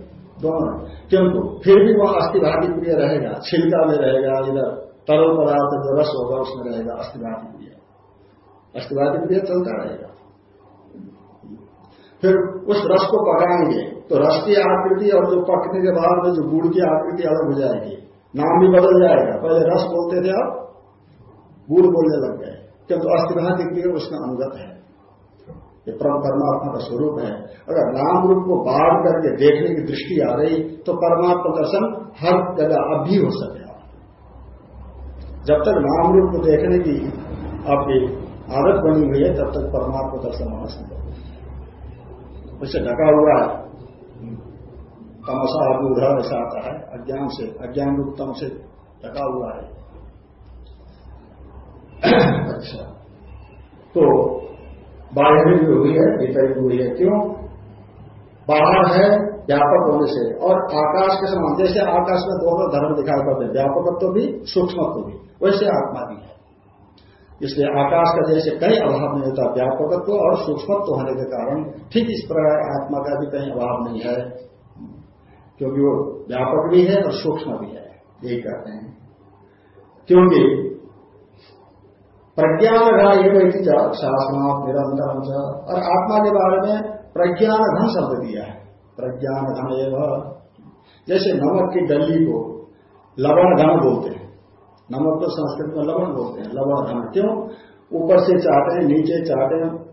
दोनों। किंतु फिर भी वह अस्थिभाती प्रिय रहेगा। छिलका में रहेगा, इधर तरल पदार्थ जो रस होगा, उसमें रहेगा अस्थिभाती प्रिय। अस्थिभाती प्रिय चलता रहेगा। फिर उस रस को पकाएँगे। तो रस की आकृति और जो पकने के बाद में जो गुड़ की आकृति अलग हो जाएगी। नाम भी बदल जाएगा। पहले रस बोलते थे अब गुड़ बोलने लग गए। किंतु अस्थिभा दिखती है उसका अनुगत है। ये परम परमात्मा का स्वरूप है। अगर नाम रूप को बाढ़ करके देखने की दृष्टि आ रही तो परमात्मा दर्शन हर जगह अब भी हो सकेगा जब तक नाम रूप को देखने की आपकी आदत बनी हुई है, तब तक परमात्मा दर्शन होना संभव उससे ढका हुआ है। तमसा अबूढ़ ऐसा आता है, अज्ञान से, अज्ञान रूप तम से ढका हुआ है। अच्छा। तो बाहर भी हुई है भीतर भी हुई है। क्यों? बाहर है, व्यापक होने से। और आकाश के समान, जैसे आकाश में दोनों धर्म दिखाई पड़ते हैं, व्यापकत्व भी, सूक्ष्मत्व भी, वैसे आत्मा भी है। इसलिए आकाश का जैसे कहीं अभाव नहीं होता, व्यापकत्व और सूक्ष्मत्व होने के कारण ठीक इस प्रकार आत्मा का भी कहीं अभाव नहीं है। क्योंकि वो व्यापक भी है और सूक्ष्म भी है, यही कहते हैं। क्योंकि प्रज्ञान एक शासना निरंतर और आत्मा के बारे में प्रज्ञान घन शब्द दिया है। प्रज्ञान घन एवं, जैसे नमक की डली को लवण घन बोलते हैं। नमक को संस्कृत में लवण बोलते हैं, लवण घन क्यों? ऊपर से चाहते हैं नीचे चाहते हैं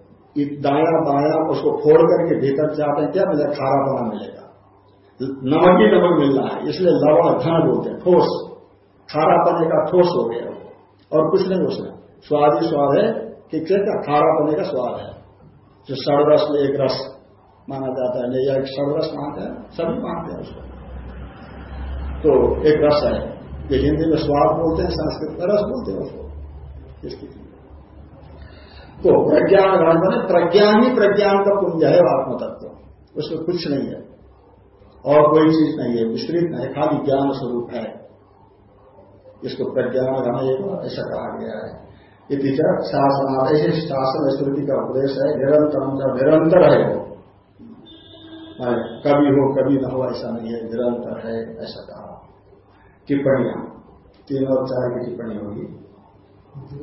दाया बाया उसको फोड़ करके भीतर चाहते हैं क्या मिलेगा खारा बना मिलेगा। नमक ही नमक मिल रहा है, इसलिए लवण घन बोलते हैं, ठोस। खारा पने का ठोस हो गया। और कुछ नहीं उसमें। स्वाद ही स्वाद है, कि क्या खारा पने का स्वाद है। जो सर्वरस में एक रस माना जाता है या एक सर्वरस मानते हैं, सभी मानते हैं उसको। तो एक रस है। ये हिंदी में स्वाद बोलते हैं, संस्कृत में रस बोलते हैं उसको। इसकी तो प्रज्ञान ग्रहण बने प्रज्ञान ही प्रज्ञान का पुंज है आत्म तत्व उसमें कुछ नहीं है। और कोई चीज़ नहीं है, विस्तृत नहीं खाली ज्ञान स्वरूप है। इसको प्रज्ञान हमें ऐसा कहा गया है। ये शासन, ऐसे शासन स्मृति का उपदेश है, निरंतर निरंतर है वो। कभी हो, कभी न हो, ऐसा नहीं है, निरंतर है, ऐसा कहा टिप्पणियाँ। तीन और चार की टिप्पणी होगी।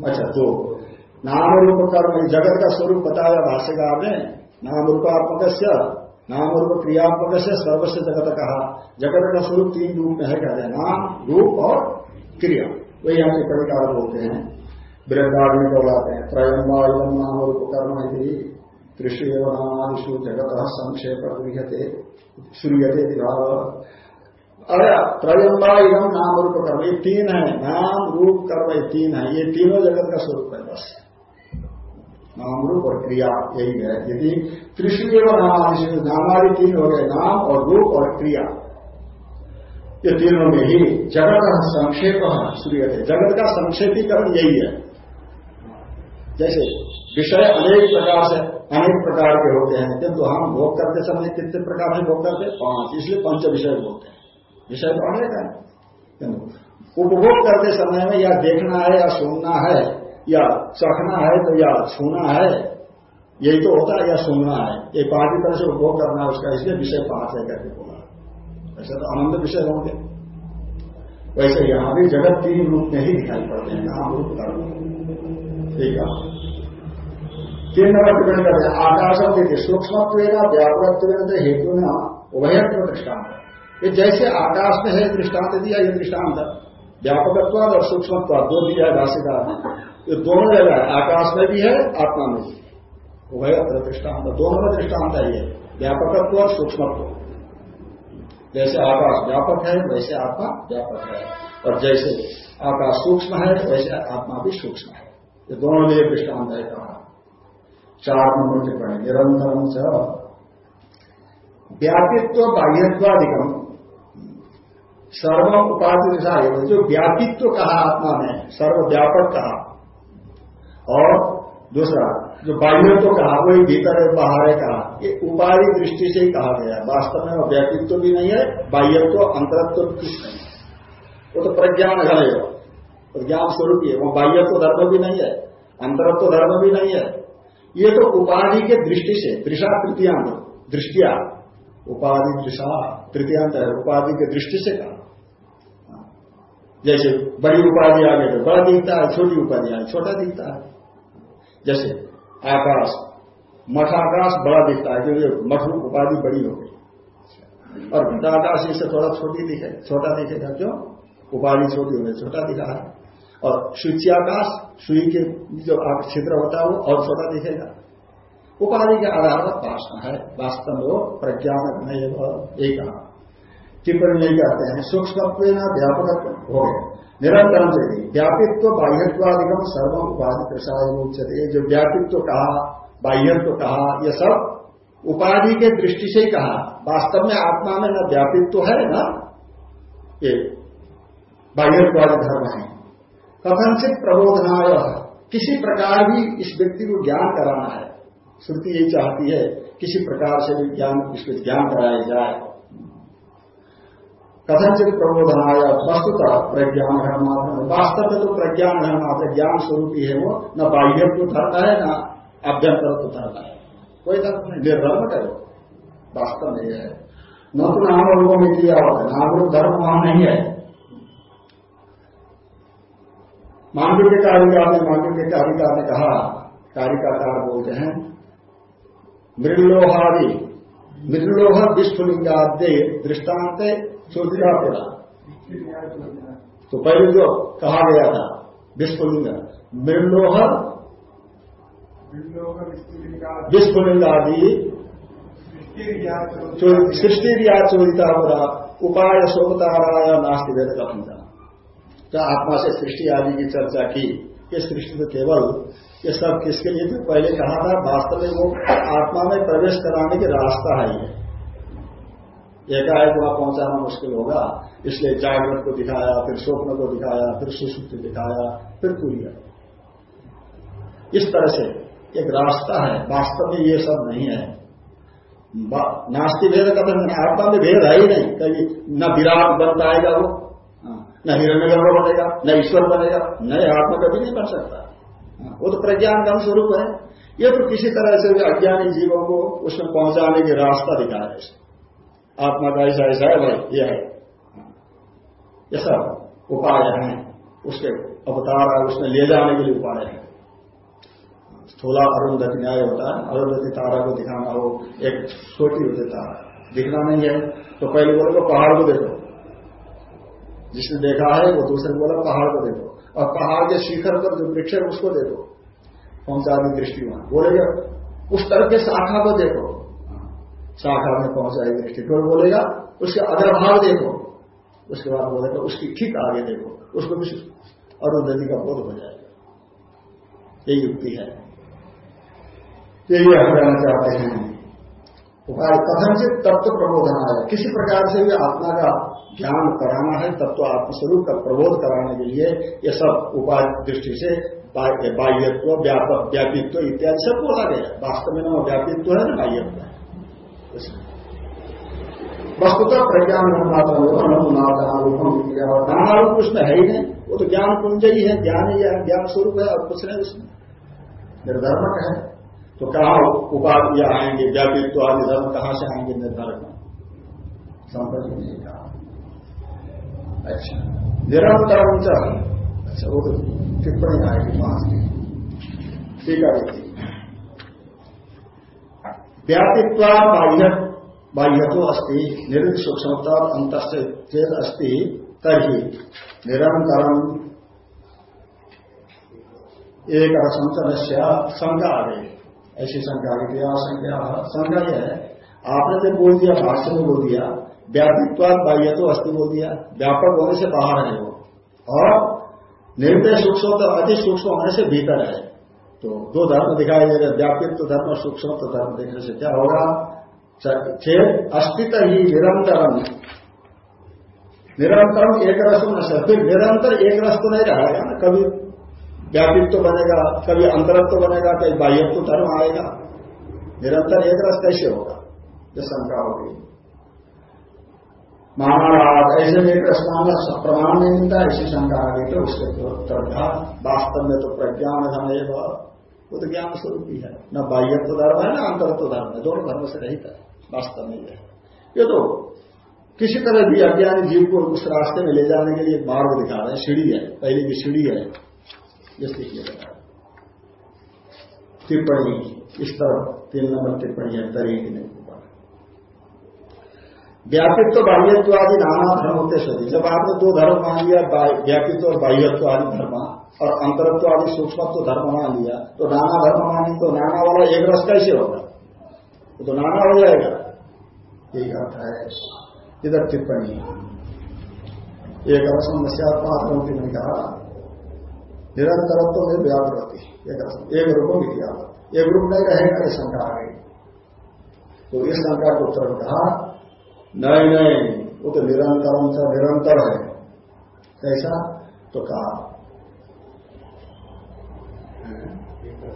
अच्छा तो नाम रूप कर्म जगत का स्वरूप बताया भाष्यकार ने नाम रूपात्मक नाम रूप क्रियात्मक से सर्वस्व जगत कहा। जगत का स्वरूप तीन रूप में है कहते हैं। नाम रूप और क्रिया। वही हम टिप्पणीकार बोलते हैं। वृद्धारण्य बोलाते हैं। त्रयम नाम रूप कर्म यदि कृषि एवं नामादिशु जगत संक्षेप गृहते सूर्यते भाव। अरे त्रयम्बा इधम नाम रूप कर्म, ये तीन है, नाम रूप कर्म ये तीन है, ये तीनों जगत का स्वरूप है बस। नाम रूप और क्रिया यही है। यदि त्रिशु एवं नामादि नामादि तीन हो गए, नाम और रूप और क्रिया। ये तीनों में ही जगत संक्षेप सूर्य जगत का संक्षेपीकरण यही है। जैसे विषय अनेक प्रकार से अनेक प्रकार के होते हैं, किंतु हम भोग करते समय कितने प्रकार से भोग करते पाँच। इसलिए पंच विषय बोलते हैं। विषय तो अनेक है उपभोग करते समय में या देखना है या सुनना है या चखना है तो या छूना है, यही तो होता है, या सुनना है। ये पाँच तरह से उपभोग करना है, उसका इसलिए विषय पाँच है करके बोला। ऐसे तो आनंद विषय होंगे। वैसे यहाँ भी जगत तीन रूप में ही दिखाई पड़ते हैं यहाँ रूप कर्म ठीक है। तीन नंबर टिप्पणी करते हैं आकाश देखिए सूक्ष्मत्व व्यापकत्व हेतु न उभयत्व दृष्टांत ये जैसे आकाश में है दृष्टांत दिया, ये दृष्टांत व्यापकत्व और सूक्ष्मत्व दो दिया राशिदार ये दोनों जगह है, आकाश में भी है, आत्मा में भी उभयत्र दृष्टांत, दोनों में दृष्टांत है ये व्यापकत्व और सूक्ष्मत्व जैसे आकाश व्यापक है, वैसे आत्मा व्यापक है। और जैसे आकाश सूक्ष्म है, वैसे आत्मा भी सूक्ष्म है। ये दोनों ने दृष्टांत है कहा। चार नंबर टिप्पणी निरंतरम से व्यापित्व बाह्यत्वाधिकम सर्व उपाधि निशा है जो व्यापित्व तो कहा आत्मा ने सर्वव्यापक कहा। और दूसरा, जो बाह्य तो कहा, वही भीतर है बाहर है कहा। ये उपाधि दृष्टि से ही कहा गया। वास्तव में वो व्यक्तित्व भी नहीं है, बाह्यत्व, अंतरत्व तो कुछ नहीं है। वो तो प्रज्ञान है प्रज्ञान स्वरूप ही है। वो बाह्यत्व धर्म भी नहीं है, अंतरत्व धर्म भी नहीं है। ये तो उपाधि के दृष्टि से दृषा तृतीयांत, दृष्टिया। उपाधि दृषा तृतीयांत है, उपाधि के दृष्टि से कहा। जैसे बड़ी उपाधि आ गई तो बड़ा दिखता है, छोटी उपाधि आ छोटा दिखता है। जैसे आकाश, मठाकाश बड़ा दिखता है, क्योंकि मठ उपाधि बड़ी हो गई। और घटाकाश इससे थोड़ा छोटी दिखे, छोटा दिखेगा क्यों? उपाधि छोटी हो गई, छोटा दिखा है। और सूच्याकाश सुई के जो क्षेत्र होता है वो और छोटा दिखेगा। उपाधि के आधार पर वासना है। वास्तव में वो प्रज्ञानक नहीं यही कहा टिप्पणी यही कहते हैं। सूक्ष्म व्यापक हो गए निरंतर से व्यापित्व बाह्यत्वादिगम सर्व उपाधि प्रसाद उच्चते जो व्यापित्व कहा, बाह्यत्व कहा यह सब उपाधि के दृष्टि से ही कहा। वास्तव में आत्मा में न व्यापित्व है, न ये बाह्यत्वादि धर्म है। कथनचित प्रबोधनाय। किसी प्रकार भी इस व्यक्ति को ज्ञान कराना है। श्रुति यही चाहती है, किसी प्रकार से भी ज्ञान इसको ज्ञान कराया जाए। कथनचित प्रबोधनाय वस्तुतः प्रज्ञान है मात्र वास्तव में तो प्रज्ञान है मात्र ज्ञान स्वरूप ही है वो न बाह्य को धरता है न अभ्यंतर को धरता है कोई धर्म नहीं, निर्धर्म करो। वास्तव में है। न तो नाम रूपों में किया हुआ है नाम धर्म वहाँ नहीं है। मांडव के कारिका ने मांडव के कारिका ने कहा, कारिकाकार बोलते हैं मृलोहादि मृलोह विस्फुलिंगाद्य दृष्टांत चौधरी पड़ा तो पहले जो कहा गया था, विस्फुलिंग मृलोह विस्फुलिंग आदि सृष्टि या चोरिता पूरा उपाय शोभताराय नास्ति वेद का था तो आत्मा से सृष्टि आदि की चर्चा की। ये सृष्टि तो केवल, ये सब किसके लिए? पहले कहा था, वास्तव में वो आत्मा में प्रवेश कराने की रास्ता है ये। एकाएक वहाँ पहुंचाना मुश्किल होगा। इसलिए जागृत को दिखाया फिर स्वप्न को दिखाया फिर सुसुप्त दिखाया फिर तुल्य इस तरह से एक रास्ता है। वास्तव में ये सब नहीं है। नास्ती भेद का तो आत्मा में भेद है ही नहीं। कभी न विराट बन पाएगा वो हाँ, न हिरण्य बनेगा न ईश्वर बनेगा न आत्मा कभी नहीं बन सकता। हाँ, वो तो प्रज्ञान का स्वरूप है। ये तो किसी तरह से अज्ञानी जीवों को उसमें पहुँचाने के रास्ता दिखा है। आत्मा का ऐसा ऐसा है भाई यह है। ये सब उपाय हैं, उसके अवतार है उसमें ले जाने के लिए उपाय है। थोड़ा अरुंधति न्याय होता है, अरुंधति तारा को दिखाना हो, एक छोटी होती तारा। दिखना नहीं है तो पहले बोले तो पहाड़ को देखो। जिसने देखा है, वो दूसरे को बोला, पहाड़ को देखो। और पहाड़ के शिखर पर जो वृक्ष है, उसको देखो। पहुँचा दी दृष्टि वहाँ बोलेगा, उस तरह के शाखा को देखो। शाखा में पहुंचाएगी दृष्टि फिर बोलेगा, उसके अग्रभाव देखो। उसके बाद बोलेगा, उसकी ठीक आगे देखो। उसको भी अरुंधति का बोध हो जाएगा। यही युक्ति है। यही हम कहना चाहते हैं। उपाय कथनचित तत्व प्रबोधन है किसी प्रकार से भी आत्मा का ज्ञान कराना है, तत्व आत्मस्वरूप का प्रबोध कराने के लिए ये सब उपाय दृष्टि से बाह्यत्व व्यापक व्यापित्व इत्यादि सब बोला गया वास्तव में न व्यापित्व है ना बाह्यत्व? वस्तुतः प्रज्ञान नाना रूप उसमें है। ही नहीं वो तो ज्ञान कुंज ही है, ज्ञान ही है ज्ञान स्वरूप है और कुछ नहीं उसमें निर्धर्मक है तो कहा उपाधियाँ आएँगे व्यापित्व आदि धर्म कहाँ से आएँगे निर्धारक। समझ नहीं कहा अच्छा निरंतर अच्छा वो तो टिप्पणी आएगी पाँच की ठीक है। व्यापित्वा बाह्य बाह्य तो अस्थि निरुद्ध सूक्ष्मता अंत चेत अस्थि तरी निरंतरम एक असंतन शंका आ गई ऐसी शंका आ गई संख्या शंका यह है। आपने तो बोल दिया भाष्य में बोल दिया व्यापित्वाद बाह्य तो अस्थि बोल दिया व्यापक होने से बाहर है वो। और निर्दय सूक्ष्म तो अति सूक्ष्म होने से भीतर है। तो दो धर्म दिखाई दे रहे व्यापित्व धर्म, सूक्ष्म धर्म देखने से क्या होगा? अस्तित्व ही निरंतरम। निरंतरम एक रस न फिर निरंतर एक रस तो नहीं रहेगा ना, कभी व्यापित्व तो बनेगा, कभी अंतरत्व तो बनेगा, कभी बाह्यत्व धर्म आएगा। निरंतर एक रस कैसे होगा? ये शंका होगी महाराज, ऐसे में मानना प्रमाण नहीं मिलता ऐसी शंका आ गई तो उसके था। वास्तव में तो प्रज्ञान धर्म वो तो ज्ञान स्वरूप ही है। न बाह्यत्व धर्म है, न अंतरत्व धर्म है, दोनों धर्म से रहित है, वास्तव में है ये तो किसी तरह भी अज्ञानी जीव को उस रास्ते में ले जाने के लिए मार्ग दिखा रहे हैं, सीढ़ी है, पहले की सीढ़ी है। ये स्थिति है टिप्पणी, इस तरह तीन नंबर टिप्पणी है, तरीके नहीं। व्यापित्व बाह्यत्व आदि नाना धर्म होते सभी। जब आपने दो धर्म मान लिया व्यापित्व और बाह्यत्व आदि धर्म, और अंतरत्व आदि सूक्ष्मत्व धर्म मान लिया तो नाना धर्म मानी तो नाना वाला एक रस कैसे होगा? वो तो नाना हो जाएगा। यही अर्थ है। इधर टिप्पणी। एक रसम नश्यात्मा ने कहा। निरंतरत्व में व्याप रहती एक रूपों की किया एक रूप नहीं रहेगा शंका आ गई। तो इस शंका को उत्तर कहा नहीं नहीं वो तो निरंतरम से निरंतर है। कैसा तो कहा।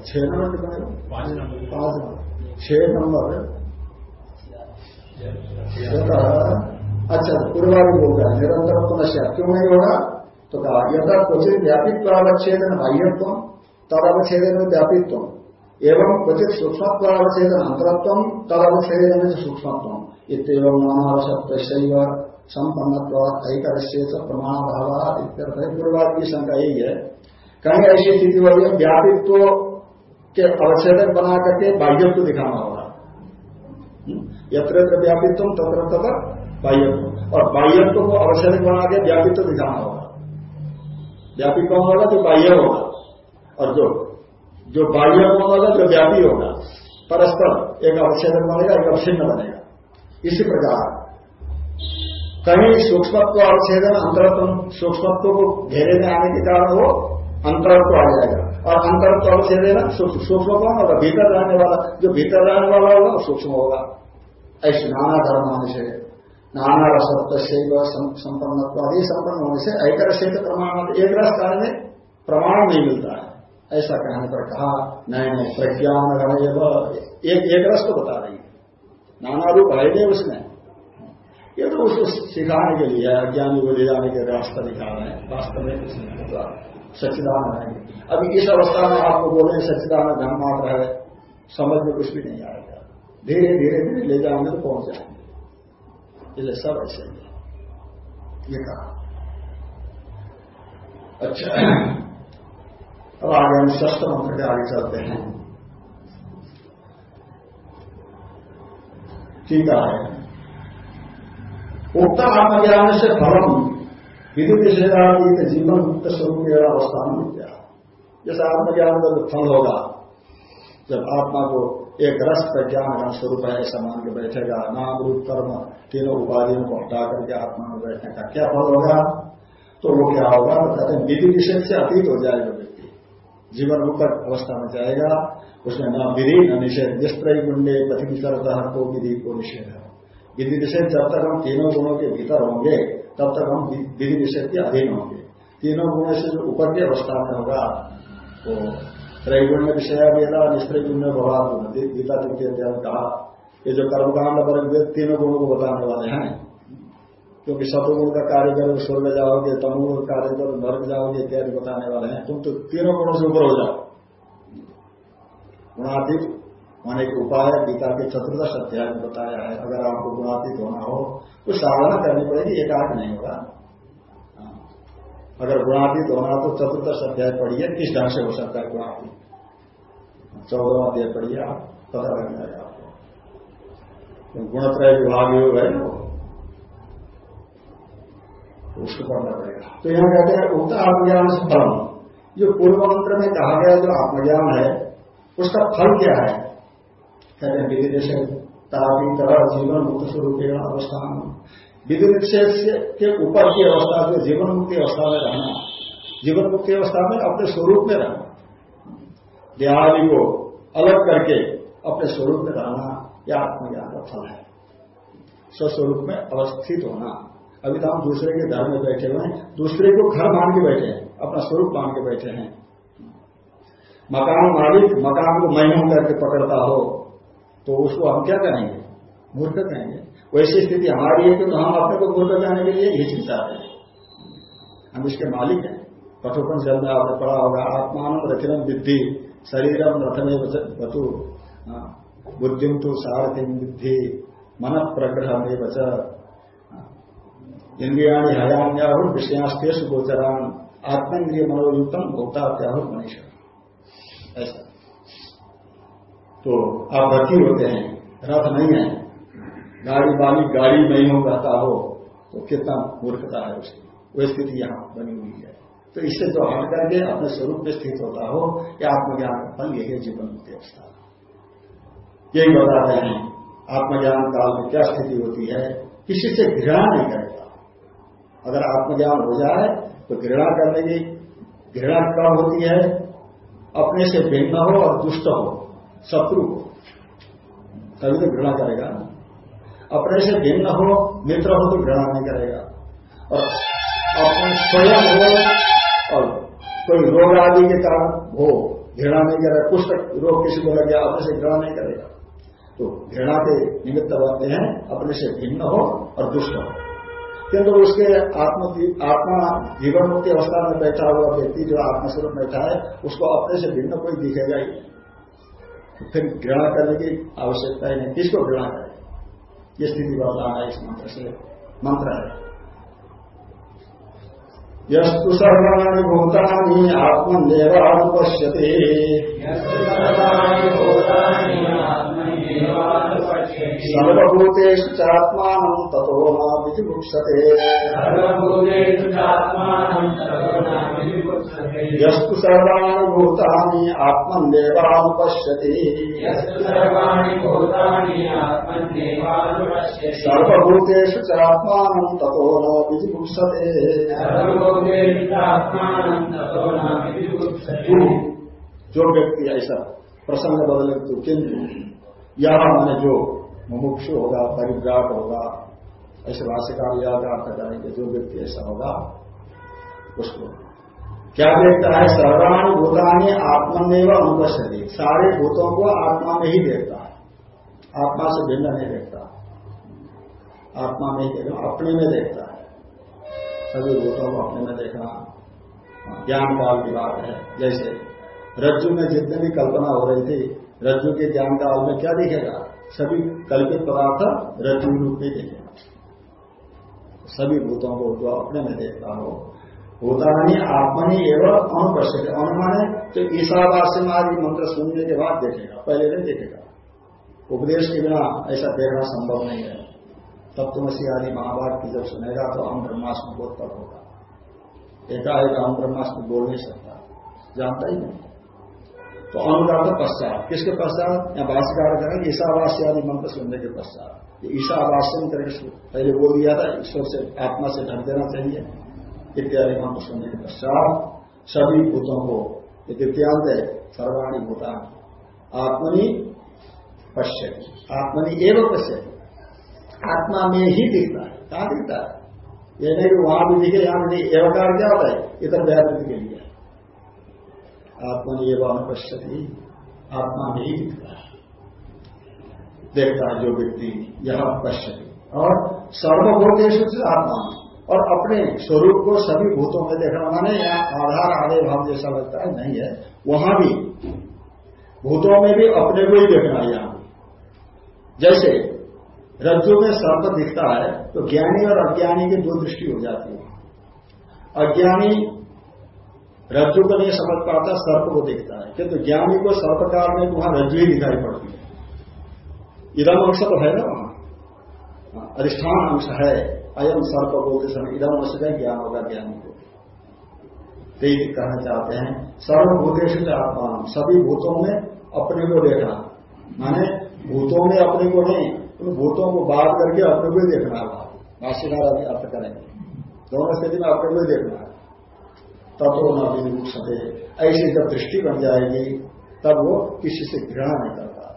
छह नंबर पाँच नंबर। छह नंबर अच्छा पूर्वाधि बोल रहा है निरंतर पुनश्या क्यों नहीं होगा तो कहा यथा क्वचित व्यापित्व अवच्छेदन बाह्यत्व तद अवच्छेदन में व्यापित्व एवं क्वचित सूक्ष्म अवच्छेदन अंतरत्व तद अवच्छेदन में सूक्ष्मत्व। इतम नानावशैव संपन्न ऐकरस्य प्रमाण भाव पूर्वाद की शंका यही है कहीं ऐसी स्थिति हो व्यापित्व के अवच्छेदन बना करके बाह्यत्व दिखाना होगा हम्म? यत्र व्यापित्व तत्र तथा बाह्यत्व। और बाह्यत्व को अवच्छेदन बना के व्यापित्व दिखाना होगा व्यापी कौन होगा जो बाह्य होगा। और जो जो बाह्य कौन होगा जो व्यापी होगा। परस्पर एक अवच्छेदन बनेगा, एक अवच्छिन्न बनेगा। इसी प्रकार। कहीं सूक्ष्मत्व अवच्छेदन अंतरत्व सूक्ष्मत्व को घेरे में आने के कारण वो अंतरत्व आ जाएगा। और अंतरत्व अवच्छेदन सूक्ष्म कौन होगा भीतर रहने वाला। जो भीतर रहने वाला होगा वो सूक्ष्म होगा। ऐसे नाना धर्म आने से, नाना रसत्व संपन्न आदि संपन्न होने से एक रस से प्रमाण एक रस कारण में प्रमाण नहीं मिलता है। ऐसा कहने पर कहा नहीं नहीं प्रज्ञान एक एक रस को बता रही नाना रूप है नहीं उसमें। ये तो उसको सिखाने के लिए, अज्ञानी को ले जाने के रास्ता रहे हैं। वास्तव में कुछ नहीं होता। सच्चिदान है। अभी इस अवस्था में आपको बोले सच्चिदान धन मात्र है। समझ में कुछ भी नहीं आएगा। धीरे धीरे धीरे ले जाएँगे तो पहुँच जाएँगे। इसलिए सब ऐसे ही। ये कहा। अच्छा। अब आगे हम शस्त्र मंत्र के आगे चलते हैं। ठीक है। उक्त आत्मज्ञान से फलम विधि विषयादीत जीवन मुक्त स्वरूप अवस्थान विद्या जैसे आत्मज्ञान का जो फल होगा, जब आत्मा को एक रस प्रज्ञान का स्वरूप है, ऐसा मान के बैठेगा, नाम रूप कर्म तीनों उपाधियों को हटा करके आत्मा में बैठने का क्या फल होगा? तो वो क्या होगा? बताते विधि विषय से अतीत हो जाएगा व्यक्ति। जीवन मुक्त अवस्था में जाएगा। उसमें न विधि, न निषेध। निष्प्रय गुंडे पति करता को विधि को निषेध है। विधि, निषेध जब तक हम तीनों गुणों के भीतर होंगे, तब तक हम विधि, निषेध के अधीन होंगे। तीनों गुणों से जो ऊपर की अवस्था में होगा तो वो त्रैगुण्य विषय वेदा, निष्प्रय गुण्य भगवान गीता, तृतीय कहा। ये जो कर्मकांड पर तीनों गुणों को बताने वाले हैं क्योंकि सतुगुण का कार्य करो स्वर्ग जाओगे तमुगुण का कार्य करो नर्क जाओगे, इत्यादि बताने वाले हैं। तुम तो तीनों गुणों से ऊपर हो जाओ। गुणातीत होने के उपाय गीता के चतुर्दश अध्याय में बताया है। अगर आपको गुणातीत होना हो तो साधना करनी पड़ेगी एकाक नहीं होगा। हाँ। अगर गुणातीत होना तो चतुर्दश अध्याय पढ़िए, किस ढंग से हो सकता है गुणातीत? चौदह अध्याय पढ़िए आप, पता लग जाएगा आपको। गुणत्रय विभाग योग है उसको पढ़ना पड़ेगा तो यहाँ कहते हैं उक्त आत्मज्ञान से फल। जो पूर्व मंत्र में कहा गया जो आत्मज्ञान है, उसका फल क्या है? कहते हैं विधि तापी तरह जीवन मुक्त स्वरूप अवस्थान। विधि निषेध के ऊपर की अवस्था से जीवन मुक्ति अवस्था में रहना। जीवन मुक्ति अवस्था में अपने स्वरूप में रहना। देहादि को अलग करके अपने स्वरूप में रहना, यह आत्मज्ञान का फल है। स्वस्वरूप में अवस्थित होना। अभी तो हम दूसरे के घर में बैठे हुए हैं। दूसरे को घर मान के बैठे हैं अपना स्वरूप मान के बैठे हैं। मकान मालिक मकान को मैं करके पकड़ता हो तो उसको हम क्या कहेंगे? मूर्ख कहेंगे। वैसी स्थिति हमारी है तो हम अपने को मूर्ख जाने के लिए हिचकिचाते हैं हम इसके मालिक हैं। कठोपन जल में आपने पढ़ा होगा। आत्मान रथिरम विद्धि। शरीरम रथमे बतु हाँ, बुद्धिम तो सारथि विद्धि। मन प्रग्रह में बच हाँ, इंद्रियाणी हयान्याहुर विषयास्तेश गोचरान आत्मेन्द्रिय मनोयुक्तम भोक्ता त्याहुर मनीषा ऐसा। तो आप रथी होते हैं। रथ नहीं है। गाड़ी वाली गाड़ी नहीं हो कहता हो तो कितना मूर्खता है उसकी। वह स्थिति यहाँ बनी हुई है। तो इससे जो हट करके अपने स्वरूप में स्थित होता हो, या आत्मज्ञान का फल यही जीवन मुक्ति अवस्था। यही बताते हैं, आत्मज्ञान काल में क्या स्थिति होती है? किसी से घृणा नहीं करेगा अगर आत्मज्ञान हो जाए तो घृणा करने की घृणा कब होती है? अपने से भिन्न हो और दुष्ट हो, शत्रु हो। तभी तो घृणा करेगा अपने से भिन्न हो, मित्र हो तो घृणा नहीं करेगा। और अपने स्वयं हो और कोई रोग आदि के कारण हो, घृणा नहीं करेगा। कुछ रोग किसी को लग गया, अपने से घृणा नहीं करेगा। तो घृणा के निमित्त बनते हैं, अपने से भिन्न हो और दुष्ट हो। किंतु उसके आत्म आत्मा जीवन मुक्ति अवस्था में बैठा हुआ व्यक्ति जो आत्मस्वरूप बैठा है, उसको अपने से भिन्न कोई दिखेगा ही फिर घृणा करने की आवश्यकता ही नहीं। किसको घृणा करें? ये स्थिति बताना है इस मंत्र से। मंत्र है। यस्तु सर्वाणी भूतानी आत्मनिर्वाणुपश्यते सर्वभूतेषु चात्मान ततो नाभिमुक्षते यस्तु सर्वाणि भूतानि आत्मन्येवानुपश्यति सर्वभूतेषु चात्मान ततो न विजिमुक्षते जो व्यक्ति ऐसा प्रसंग बदले तो किंतु यह मैंने जो मुमुक्षु होगा परिग्राहक होगा, ऐसे भाष्यकार या अर्थ करेंगे जो व्यक्ति ऐसा होगा, उसको। क्या देखता है? सर्वाण भूतानी आत्मनिर्भर अनुपस्थिति। सारे भूतों को आत्मा में ही देखता है। आत्मा से भिन्न नहीं देखता। आत्मा में ही देखना, अपने में देखता है। सभी भूतों को अपने में देखना। ज्ञान काल की बात है। जैसे रज्जु में जितने भी कल्पना हो रही थी, रज्जु के ज्ञान काल में क्या दिखेगा? सभी कल्पित पदार्थ रज्जु रूप में दिखेगा सभी भूतों को जो अपने में देखता हो भूतानी आत्मनि एवं अनुपस्थित अनुमान तो ईशावास्य आदि मंत्र सुनने के बाद देखेगा, पहले नहीं देखेगा। उपदेश के बिना ऐसा देखना संभव नहीं है। तब तुम आदि महाभारत की जब सुनेगा तो हम ब्रह्मास्म बोध पर होगा। एकाएक हम ब्रह्मास्म बोल नहीं सकता। जानता ही नहीं। तो अनुराग पश्चात, किसके पश्चात? या भाष्यकार करेंगे ईशावास्य आदि मंत्र सुनने के पश्चात। ईशावास्यम करके पहले बोल दिया था, ईश्वर से, आत्मा से ढक देना चाहिए। इत्यादि मंत्र सुनने के पश्चात, सभी भूतों को द्वितीयांत है सर्वाणी भूतान। आत्मनि पश्य आत्मनि एवं पश्य आत्मा में ही दिखता है। कहा दिखता है? ये नहीं वहाँ भी दिखे, यहाँ भी एवकार क्या होता है? इतर व्यापृति के लिए आत्मनि एवं अनुपश्यति आत्मा में ही दिखता है। देखता है जो व्यक्ति यह पश्यति और सर्वभूतेश आत्मा और अपने स्वरूप को सभी भूतों में देखना माने यहाँ आधार आधे भाव जैसा लगता है, नहीं है। वहाँ भी, भूतों में भी अपने को ही देखना यहाँ। जैसे रज्जु में सर्प दिखता है तो ज्ञानी और अज्ञानी की दो दृष्टि हो जाती है। अज्ञानी रज्जु को नहीं समझ पाता सर्प को देखता है। किंतु ज्ञानी को सर्पकार में वहाँ रज्जु ही दिखाई पड़ती है। इधम अंश तो है ना वहाँ। अधिष्ठान अंश है। अयम सर्प बोलते समय इधम अंश का ज्ञान होगा ज्ञानी को। यही कहना चाहते हैं सर्वभूतेश आत्मा सभी भूतों में अपने को देखना। माने भूतों में अपने को नहीं उन भूतों को बात करके अपने को ही देखना है भाष्यकार अर्थ करेंगे। दोनों स्थिति में अपने को ही देखना है। तब तो न सके ऐसी जब दृष्टि बन जाएगी, तब वो किसी से घृणा नहीं करता।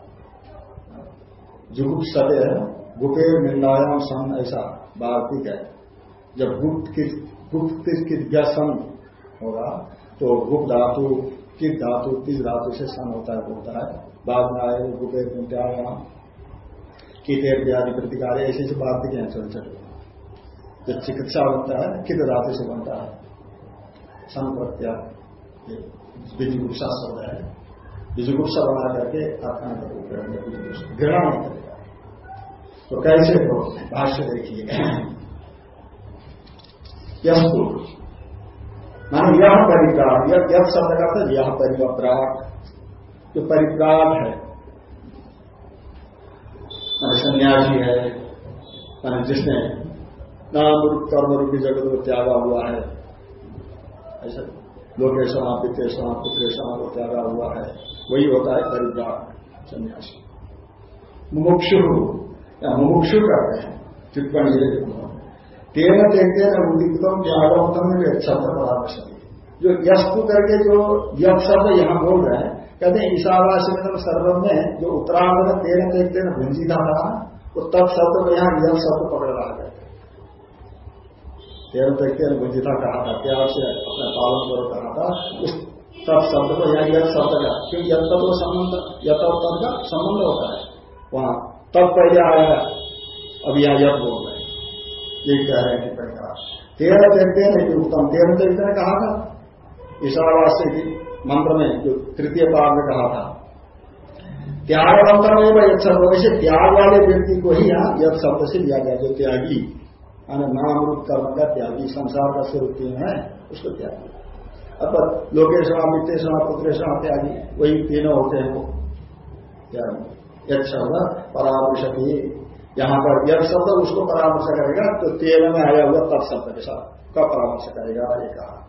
जुगुप सदे है गुपे निंदायाम सन ऐसा वार्तिक है। जब गुप्त की गुप्त की होगा तो गुप्त धातु, किस धातु किस धातु से सन होता है होता है? बाद में आए गुपे नित्यायाम कीटेर व्याधि प्रतिकार, ऐसे से वार्तिक छोटे छोटे जब चिकित्सा बनता है कित धातु से बनता है? सन प्रत्या बीजुगुप्सा शब्द है। बीजुगुप्सा बना करके आत्मा का घृणा नहीं करेगा तो कैसे हो? भाष्य देखिए। यस्तु। मान यह परिप्राट यह शब्द का था यह परिप्राट जो परिप्राट है सन्यासी है जिसने नाम रूप कर्म रूपी जगत को त्यागा हुआ है ऐसा लोकेशना पितेशना पुत्रेशना को त्यागा हुआ है वही होता है परिप्राट सन्यासी मुमुक्षु या मुमुक्षु करते हैं टिप्पणी तेना देखते हैं उदितम जागवतम में शब्द परामर्श जो यस्तु करके जो शब्द यहाँ बोल रहे हैं कहते हैं ईशावास में सर्वम में जो उत्तरांग तेना देखते हैं भुंजिता था वो तब शब्द को यहाँ यह शब्द पकड़ है तेरह देखते हैं भुंजिता कहा था, प्यार से अपना पालन करो कहा था। उस तब शब्द को यहाँ शब्द का क्योंकि यह तत्व संबंध यथ का संबंध होता है। वहाँ तब पहले आया अब यहाँ यह बोल रहे यही कह रहे हैं टिप्पणी का तेरह हैं कि उत्तम। तेरह देखते ने कहा था? ईशावास्य की मंत्र में जो तृतीय पाद में कहा था। त्याग मंत्र में वह यद शब्द वैसे त्याग वाले व्यक्ति को ही यहाँ यद शब्द से लिया गया, जो त्यागी। नाम रूप कर्म का त्यागी संसार का स्वरूप तीन है? उसको त्यागी। अब लोकेशा, मित्रेशा, पुत्रेशा त्यागी वही तीनों होते हैं वो। यद शब्द परामर्शती यहाँ पर यद शब्द उसको परामर्श करेगा तो तेल में आया हुआ तब शब्द के साथ। का परामर्श करेगा, ये कहा।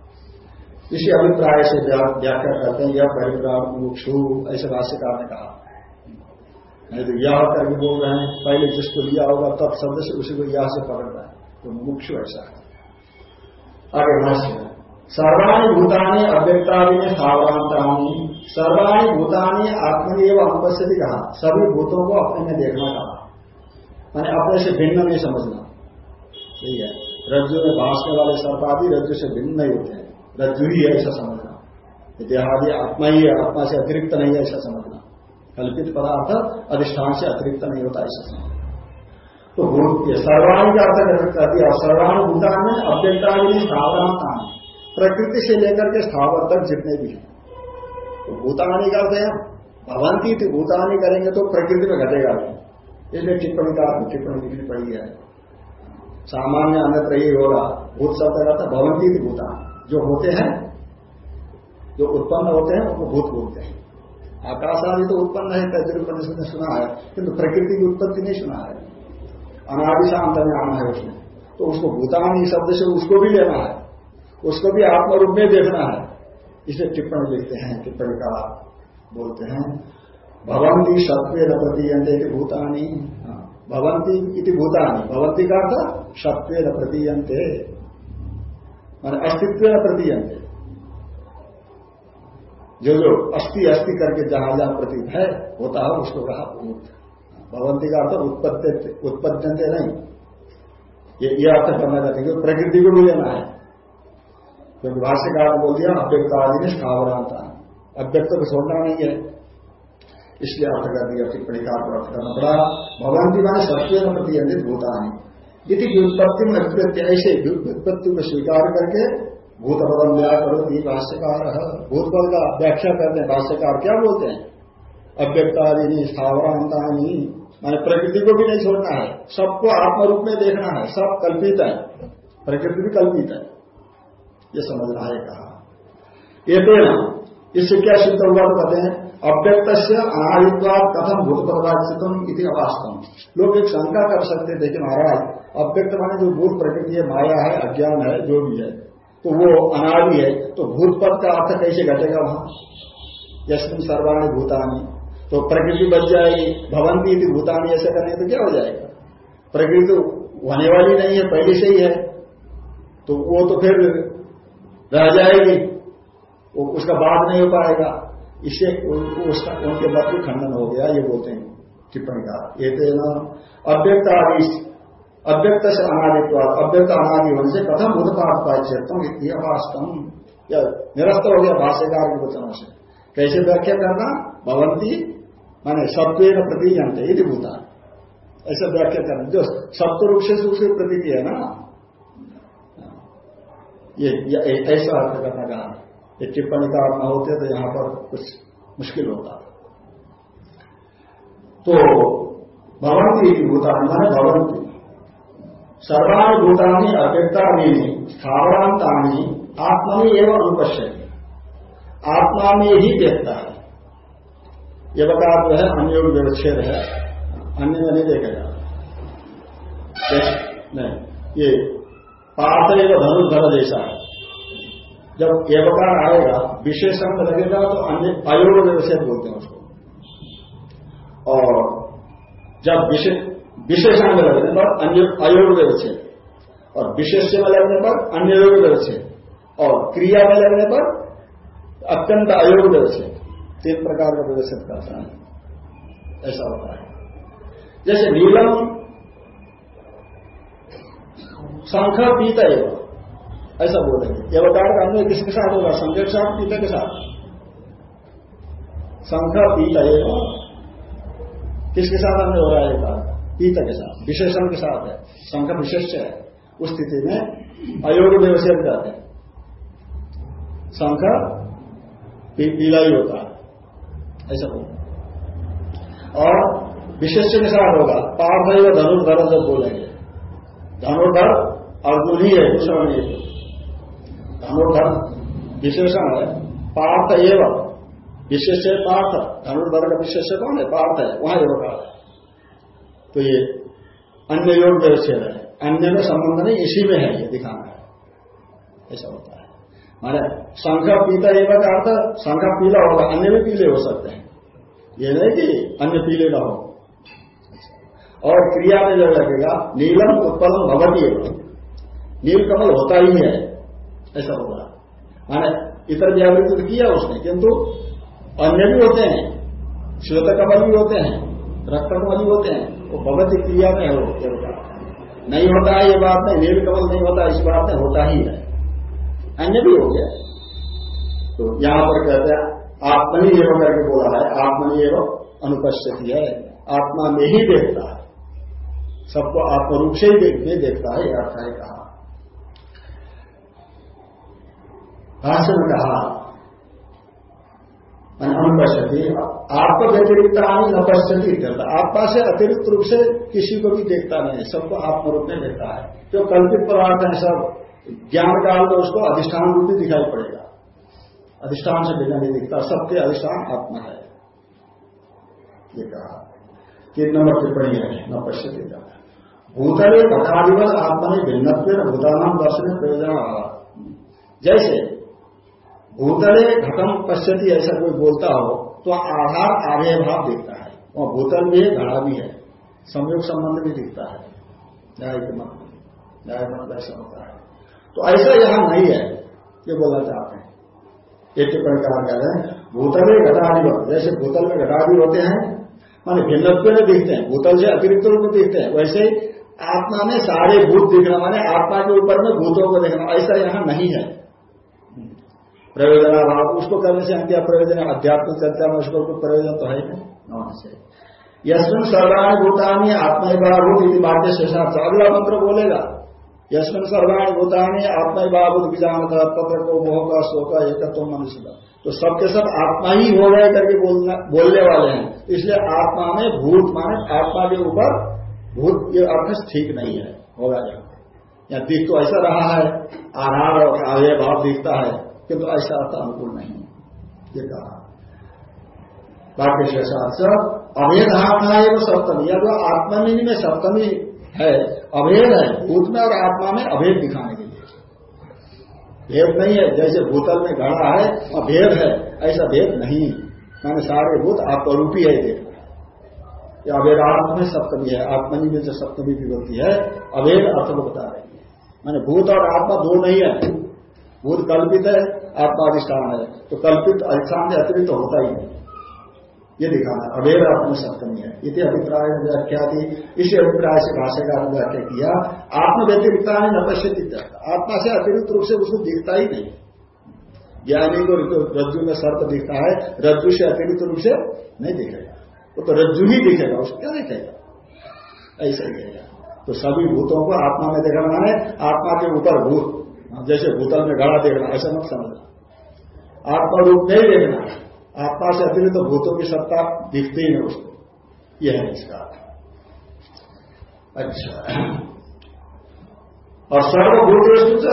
इसी अभिप्राय से व्याख्या करते हैं, यह परिप्राण मुक्षु, ऐसे भाष्यकार ने कहा। नहीं तो यह करके बोल रहे हैं, पहले जिसको लिया होगा तब शब्द से उसी को यह से पकड़ रहा तो मुक्षु ऐसा है। आगे भाष्य सर्वाणी भूतानी अव्यक्तादि में सावधानतानी। सर्वाणी भूतानी आत्मनिव अनुपस्थिति कहा सभी भूतों को अपने में देखना कहा मैंने अपने से भिन्न नहीं समझना। ठीक है? रज्जु में भाषने वाले सर्पादि रज्जु से भिन्न नहीं होते हैं। रज्जु ही है ऐसा समझना। इतिहादी आत्मा ही है, आत्मा से अतिरिक्त नहीं है ऐसा समझना। कल्पित पदार्थ अधिष्ठान से अतिरिक्त नहीं होता ऐसा समझना। तो भूत सर्वाणी का अर्थ कर दिया सर्वाणी भूतान में अव्यक्तादि सावधानता प्रकृति से लेकर के स्थावर तक जितने भी हैं। तो भूतानी का अर्थ है भवंती थी भूतानी करेंगे तो प्रकृति में घटेगा। इसलिए टिप्पणी का टिप्पणी लिखनी पड़ी है। सामान्य अन्यत्र ही होगा भूत शब्द का था भवंती थी भूतान। जो होते हैं, जो उत्पन्न होते हैं, उनको भूत बोलते हैं। आकाश आदि तो उत्पन्न है तजुर्पनिषद ने सुना है, किंतु प्रकृति की उत्पत्ति नहीं सुना है। अनादि शांत में आना है उसमें। तो उसको भूतानी शब्द से उसको भी लेना है। उसको भी आत्म रूप में देखना है। इसे टिप्पणी लिखते हैं टिप्पणी का बोलते हैं भवंती सत्वे न प्रतीयंते भूतानी। हाँ, भवंती इति भूतानी। भवंती का अर्थ सत्वे न प्रतीयंते मान अस्तित्व न प्रतीयंते जो जो अस्थि अस्थि करके जहाँ जहाँ प्रतीत है होता है उसको कहा भूत। भगवंती का अर्थ उत्पत्ति उत्पत्ति नहीं। ये ये अर्थ करना चाहते हैं प्रकृति को भी लेना है। क्योंकि भाष्यकार ने बोल दिया अव्यक्त आदि ने स्थावरांता अव्यक्त को छोड़ना नहीं है। इसलिए अर्थ कर दिया, टिप्पणी का अर्थ करना पड़ा। भगवंती माने सत्य प्रति अंडित भूतानी। यदि व्युत्पत्ति में अभिव्यक्ति ऐसे व्युत्पत्ति को स्वीकार करके भूत करो ये भाष्यकार। भूतबल का व्याख्या करते हैं भाष्यकार क्या बोलते हैं? अव्यक्त आदि स्थावरांता माने प्रकृति को भी नहीं छोड़ना है। सबको आत्म रूप में देखना है। सब कल्पित है। प्रकृति भी कल्पित है। ये समझना है कहा। ये तेना इससे क्या सिद्ध हुआ तो कहते हैं अव्यक्त से अनादित्वाद कथम भूत प्रवाचितम इति अवास्तव लोग एक शंका कर सकते देखिए महाराज, अव्यक्त माने जो भूत प्रकृति है, माया है, अज्ञान है, जो भी है तो वो अनादि है तो भूत पद का अर्थ कैसे घटेगा वहाँ? यशमिन सर्वाणी भूतानी। तो प्रकृति बच जाएगी। भवंती यदि भूतानी ऐसे करेंगे तो क्या हो जाएगा? प्रकृति तो होने वाली नहीं है, पहले से ही है। तो वो तो फिर रह जाएगी। वो उसका बाद नहीं हो पाएगा। इससे उसका, उनके मत भी खंडन हो गया, ये बोलते हैं टिप्पणी का। ये तो अव्यक्त आदि अव्यक्त से अनादित्व अव्यक्त अनादि होने से कथम वास्तव या निरस्त हो गया भाष्यकार के वचनों से। कैसे व्याख्या करना? भवंती माने सत्व जनते यदि भूता। ऐसा व्याख्या करना। जो सत्व रूप से उसकी प्रतीक है ना ये, ऐसा अर्थ करना कहा। ये टिप्पणी का न होते तो यहाँ पर कुछ मुश्किल होता। तो भवंती भूतानी माने भवंती सर्वाणी भूतानी अव्यक्तानी स्थावरांतानी आत्मनि एवं अनुपश्य आत्मा में ही व्यक्ता है। ये बता जो है, अन्य व्यवच्छेद है। अन्य में नहीं देखेगा नहीं, ये पार्थ एक धनुर्धर जैसा है। जब एवकार आएगा, विशेषण लगेगा तो अन्य अयोग व्यवच्छेद बोलते हैं उसको। और जब विशेषण में लगने पर अन्य अयोग व्यवच्छेद। और विशेष में लगने पर अन्य योग व्यवच्छेद। और क्रिया में लगने पर अत्यंत अयोग व्यवच्छेद। तीन प्रकार का व्यवस्थित करता है। ऐसा होता है। जैसे नीलम, शंख पीत एवं ऐसा बोलेंगे अवतार का अन्य किसके साथ होगा? शंख के साथ पीता के साथ। शंख पीत एवं किसके साथ अन्य हो रहा है बात पीत के साथ। विशेषण के साथ है। शंख विशेष है। उस स्थिति में अयोग व्यवसाय कहते हैं। शंख पीला ही होता है। ऐसा बोल और विशेष साथ होगा, पार्थ एवं धनुर्धर जब बोलेंगे। धनुर्धर अर्जुन ही है दूसरा नहीं धनुर्धर विशेषण है, पार्थ एवं विशेष पार्थ धनुर्धर का विशेष कौन है? पार्थ है, वहाँ योग है। तो ये अन्य योग व्यवस्थित है। अन्य में संबंध नहीं, इसी में है ये दिखाना है। ऐसा होता है। माने शंख पीता एवं का अर्थ शंख पीला होगा, अन्य भी पीले हो सकते हैं। ये नहीं कि अन्य पीले ना हो। और क्रिया में जब लगेगा, नीलम उत्पन्न भवती एवं। नील कमल होता ही है, ऐसा होगा माने इतर व्यावृत्ति तो किया उसने, किंतु अन्य भी होते हैं, श्वेत कमल भी होते हैं, रक्त कमल भी होते हैं, वो भगवती क्रिया में हो। नहीं होता है ये बात नहीं, नील कमल नहीं होता, इस बात में होता ही है। अन्य भी हो गया। तो यहाँ पर कहते हैं, आत्मनि एवं करके बोला है, आत्मनि एवं अनुपस्थिति है। आत्मा में ही देखता है। सबको आत्मरूप से ही देखने देखता है, यह अर्थ है कहा। भाष्य में कहा अनुपस्थिति आपको व्यतिरिक्त आनी न पश्यति आत्मा से अतिरिक्त रूप से किसी को भी देखता नहीं सबको आत्मरूप में देखता है। जो कल्पित पदार्थ है सब ज्ञान काल तो उसको अधिष्ठान रूप ही दिखाई पड़ेगा। अधिष्ठान से बिना नहीं दिखता, सबके अधिष्ठान आत्मा है। ये कहा। तीन नंबर टिप्पणी है, न पश्चिम भूतले घटाधिवत आत्मा ने भिन्नत्व भूतानाम दर्शन प्रयोजन। जैसे भूतले घटम पश्यति ऐसा कोई बोलता हो तो आधार आधे भाव दिखता है। वह भूतल भी घड़ा भी है, संयोग संबंध भी दिखता है। न्याय के मत न्याय मत ऐसा होता है। तो ऐसा यहाँ नहीं है, ये बोलना चाहते हैं। एक टिप्पणी कारण कह रहे हैं भूतल में होते जैसे भूतल में घटादि होते हैं, माने भिन्नत्व में दिखते हैं भूतल से अतिरिक्त रूप में दिखते हैं। वैसे आत्मा में सारे भूत दिखना माने आत्मा के ऊपर में भूतों को देखना, ऐसा यहाँ नहीं है। प्रयोजन प्रयोजनाभाव उसको करने से हम क्या प्रयोजन है अध्यात्म चर्चा में उसको प्रयोजन तो है नहीं। से यशमिन सर्वाणी भूतानी आत्मनिभाभूत वाक्य शेषार्थ अगला मंत्र बोलेगा। यशमिन सर्वाणी भूतानी आत्मनिभाभूत बीजान पत्र को मोह का शोक एकत्व मनुष्य का तो सबके सब आत्मा ही हो गए करके बोलना वाले हैं। इसलिए आत्मा में भूत माने आत्मा के ऊपर भूत ये अर्थ ठीक नहीं है। होगा यहाँ या दिख तो ऐसा रहा है, आधार और आय भाव दिखता है, किंतु ऐसा अर्थ अनुकूल नहीं ये कहा। वाक्य शेषार्थ अभेद आत्मा है वो सप्तमी। या जो आत्मनि में सप्तमी है, अभेद है, भूत में और आत्मा में अभेद दिखाने के लिए। भेद नहीं है, जैसे भूतल में घड़ा है, अभेद है, ऐसा भेद नहीं। मैंने सारे भूत आत्मरूपी है देख या अभेदात्म में सप्तमी है, आत्मनि में जो सप्तमी विभक्ति है, अभेद अर्थ को बता रही है। मैंने भूत और आत्मा दो नहीं है। भूत कल्पित है आत्मा अधिष्ठान है। तो कल्पित अधिष्ठान से अतिरिक्त होता ही नहीं। ये दिखाना अभेद आत्म सप्तमी है। इति अभिप्राय व्याख्या थी इसी अभिप्राय से भाष्यकार ने व्याख्या किया आत्म व्यतिरिक्ता ने न पश्चित आत्मा से अतिरिक्त रूप से उसको दिखता ही नहीं। ज्ञानी को रज्जु में सर्प दिखता है, रज्जु से अतिरिक्त रूप से नहीं दिखेगा। वो तो रज्जु ही दिखेगा, उसको क्या दिखेगा? ऐसा ही है तो सभी भूतों को आत्मा में देखना माने आत्मा के ऊपर भूत, जैसे भूतल में गड़ा देखना, ऐसा मत समझना। आत्मा रूप नहीं देखना। आत्मा से अतिरिक्त तो भूतों की सत्ता दिखती ही नहीं उसको। यह है इसका अच्छा। और सर्वभूतेश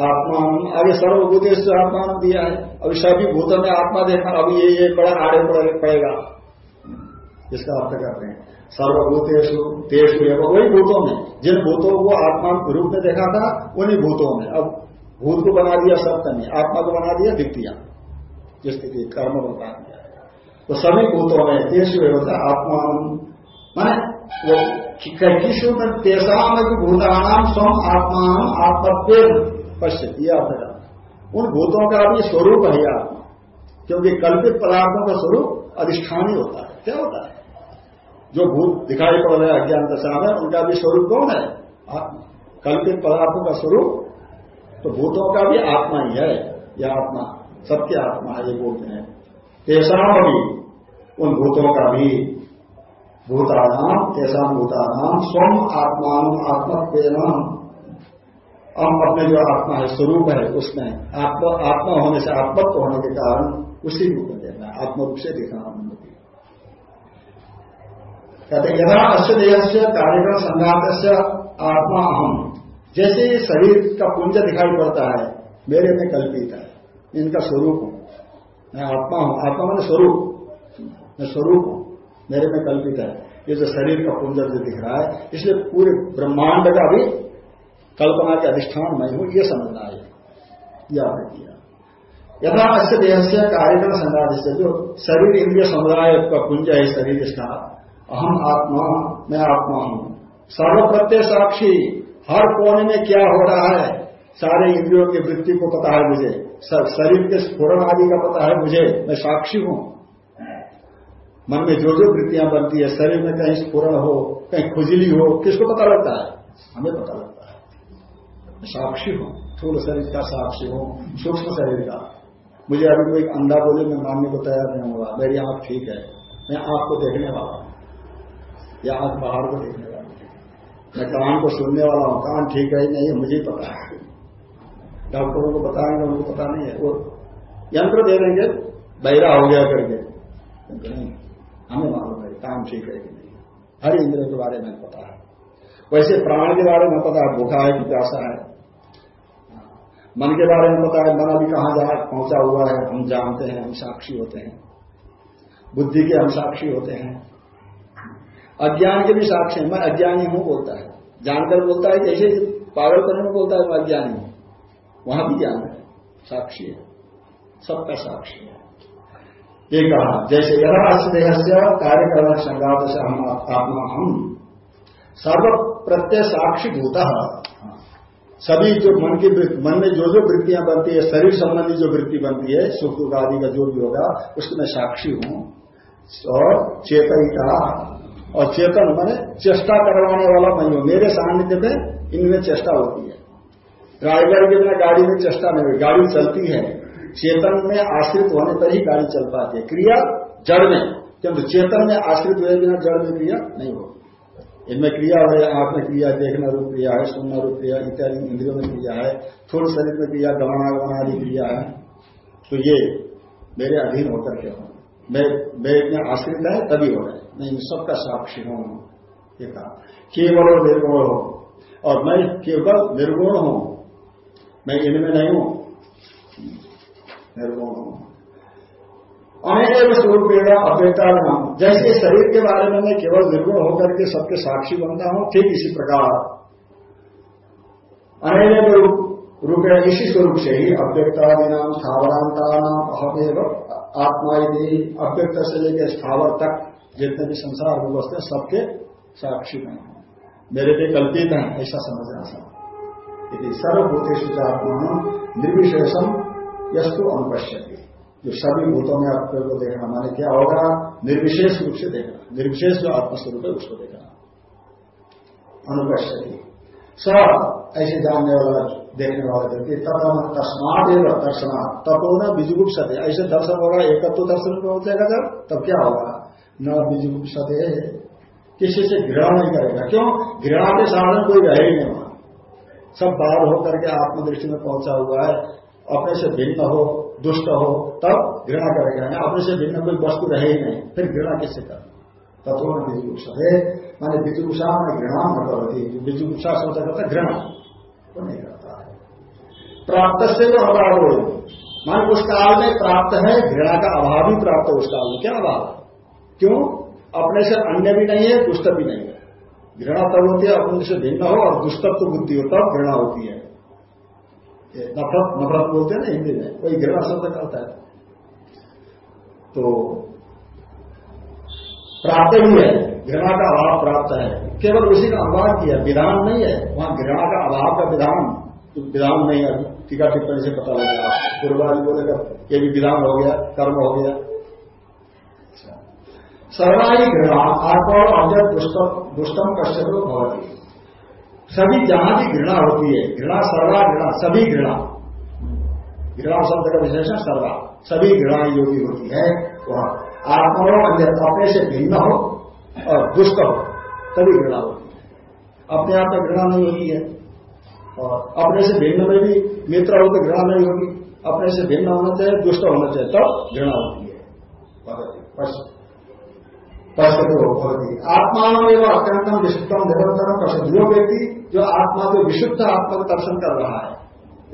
आत्मा आगे सर्वभूतेश आत्मा दिया है। अभी सभी भूतों में आत्मा देखना अभी ये ये बड़ा आड़े पड़े पड़ेगा। इसका अर्थ करते हैं। सर्वभूतेश तेज वही भूतों में। जिन भूतों को आत्मा रूप में देखा था, उन्हीं भूतों में। अब भूत को बना दिया सप्तमी आत्मा को बना दिया, द्वितीय। जो स्थिति कर्म बता दिया तो सभी भूतों में देश व्यवस्था आत्मा मैंने वो किसमें तेसाम भूतानाम स्वम आत्मा आत्मत्व पश्चिम यह अर्थ उन भूतों का भी स्वरूप है आत्मा। क्योंकि कल्पित पदार्थों का स्वरूप अधिष्ठान ही होता है। क्या होता है? जो भूत दिखाई पड़ रहे अज्ञान दशा में उनका भी स्वरूप कौन है? आत्मा। कल्पित पदार्थों का स्वरूप तो भूतों का भी आत्मा ही है, यह आत्मा। सत्य आत्मा ये बोलते हैं। तेसाम भी, उन भूतों का भी भूतानाम तेसाम भूतानाम स्वम आत्मान आत्मत्व हम अपने जो आत्मा है, स्वरूप है, उसमें आत्मा आत्मा होने से आत्मत्व होने के कारण उसी रूप में देखना आत्म रूप से देखना कहते यदा अश्व देह से कार्यक्रम संघात से आत्मा अहम जैसे शरीर का पुंज दिखाई पड़ता है, मेरे में कल्पित है। इनका स्वरूप हूँ। मैं आत्मा हूँ। आत्मा मैंने स्वरूप। मैं स्वरूप हूँ। मेरे में कल्पित है। ये जो शरीर का पुंजर जो दिख रहा है, इसलिए पूरे ब्रह्मांड का भी कल्पना के अधिष्ठान मैं हूँ, ये समझना है। यह आपने किया। यथा अश्य देह से कार्यक्रम संघात से जो शरीर इंद्रिय समुदाय का पुंज है शरीर इसका अहम आत्मा, मैं आत्मा हूँ। सर्वप्रत्य साक्षी, हर कोने में क्या हो रहा है, सारे इंद्रियों की वृत्ति को पता है मुझे। शरीर के स्फुरन आदि का पता है, मुझे, मैं साक्षी हूँ। मन में जो जो वृत्तियाँ बनती है, शरीर में कहीं स्फुरन हो, कहीं खुजली हो, किसको पता लगता है? हमें पता लगता है। मैं साक्षी हूँ थूल शरीर का साक्षी हूँ, सूक्ष्म शरीर का। मुझे अभी कोई अंधा बोले, मैं मानने को तैयार नहीं होगा। मेरी आँख ठीक है, मैं आँख को देखने वाला हूँ। या आँख बाहर को देखने वाला हूँ। मैं कान को सुनने वाला हूँ, कान ठीक है नहीं, मुझे पता है। डॉक्टरों को बताएँगे उनको पता नहीं है। वो यंत्र दे देंगे, बहरा हो गया करके। नहीं हमें मालूम है, काम ठीक है कि नहीं। हर इंद्र के बारे में पता है। वैसे प्राण के बारे में पता है, भूखा है प्यासा है। मन के बारे में पता है, मन अभी कहाँ जा, पहुँचा हुआ है, हम जानते हैं, हम साक्षी होते हैं। बुद्धि के हम साक्षी होते हैं। अज्ञान के भी साक्षी मैं अज्ञानी हूँ बोलता है। जानकर बोलता है, जैसे पागल करने में बोलता है, मैं अज्ञानी हूँ। वहाँ भी ज्ञान है? साक्षी है। सबका साक्षी है। ये कहा, जैसे यथादेह से कार्य करना संघात से हम आत्मा हम सर्व प्रत्यय साक्षी भूत सभी जो मन की मन में जो जो वृत्तियाँ बनती है, शरीर संबंधी जो वृत्ति बनती है सुख दुख आदि का जो भी होगा, उसकी मैं साक्षी हूँ। और चेतनिका, और चेतन, मैंने चेष्टा करवाने वाला मैं हूँ। मेरे सानिध्य में इनमें चेष्टा होती है। ड्राइवर के बिना गाड़ी में चेष्टा नहीं हुई। गाड़ी चलती है। चेतन में आश्रित होने पर ही गाड़ी चल पाती है। क्रिया जड़ में। किंतु चेतन में आश्रित हुए बिना जड़ में क्रिया नहीं होगी इनमें क्रिया है, आँख में क्रिया देखना रूप क्रिया है, सुनना रूप क्रिया इत्यादि इंद्रियों में क्रिया है। थोड़े शरीर में क्रिया, गवाना आदि क्रिया है। तो ये मेरे अधीन होकर के हूँ। मेरे में आश्रित है, तभी हो रहे मैं इन सबका साक्षी हूँ। ये कहा। केवल और निर्गुण हो। और मैं केवल निर्गुण हूँ। मैं इनमें नहीं हूँ। निर्गुण हूँ? अनेक स्वरूप अव्यता नाम जैसे शरीर के बारे में मैं केवल निर्गुण होकर के सबके साक्षी बनता हूँ, ठीक इसी प्रकार। अनेक रूप इसी स्वरूप से ही अव्यक्तादि नाम स्थावरांता नाम अहमेव आत्मा यदि अव्यक्त से लेकर स्थावर तक जितने भी संसार में बसते सबके साक्षी में मेरे लिए कल्पित है, ऐसा समझना सब यदि सर्वभूतेश आत्मा निर्विशेषम यस्तु अनुपश्यति। जो सभी भूतों में आपको को देखना माने क्या होगा? निर्विशेष रूप से देखना। निर्विशेष जो आत्मस्वरूप है, उसको देखना। अनुपस्थिति सब ऐसे जानने वाला, देखने वाला व्यक्ति तब तस्मात एवं दर्शना तपो न बीजुगुप सत्य ऐसे दर्शन होगा एकत्व दर्शन हो जाएगा जब तब क्या होगा? न बीजुगुप सत्य किसी से घृणा नहीं करेगा। क्यों? घृणा के साधन कोई रहे नहीं। सब बाहर होकर के आत्मदृष्टि में पहुँचा हुआ है, अपने से भिन्न हो, दुष्ट हो, तब घृणा करेगा। यानी अपने से भिन्न कोई वस्तु रहे ही नहीं, फिर घृणा किससे कर? तत्व में बीजुगुप्सा है माने बीजुगुप्सा में घृणा न करती। बीजुगुप्सा सोचा करता घृणा। वो नहीं करता है। प्राप्त से तो अभाव हो। मान उस काल में प्राप्त है, घृणा का अभाव ही प्राप्त है उस काल में। क्या अभाव? क्यों? अपने से अन्य भी नहीं है, दुष्ट भी नहीं है। घृणा तब होती है अपने से भिन्न हो और दुष्टत्व बुद्धि हो तब घृणा होती है। नफरत नफरत बोलते हैं ना हिंदी में वही घृणा शब्द करता है। तो प्राप्त ही है, घृणा का अभाव प्राप्त है। केवल उसी का अनुवाद किया, विधान नहीं है। वहाँ घृणा का अभाव का विधान विधान नहीं है। टीका टिप्पणी से पता लगेगा पूर्वाजी बोलेगा ये भी विधान हो गया, कर्म हो गया। सर्वाई घृणा आत्मा और अजय दुष्टम कश्यप भवती। सभी जहाँ भी घृणा होती है, घृणा, सर्वा घृणा, सभी घृणा। घृणा शब्द का विशेषण सर्वा। सभी घृणा योगी होती है, वह। आत्मा अपने से भिन्न हो और दुष्ट हो, तभी घृणा होती है। अपने आप में घृणा नहीं होती है। और अपने से भिन्न में भी मित्र हो तो घृणा नहीं होगी अपने से भिन्न होना चाहिए, दुष्ट होना चाहिए तब तो घृणा होती है। पश्चिम होती आत्मा एवं अत्यंतम विशुद्धम निरंतरम पश्चिम जो व्यक्ति जो आत्मा जो विशुद्ध आत्मा का दर्शन कर रहा है,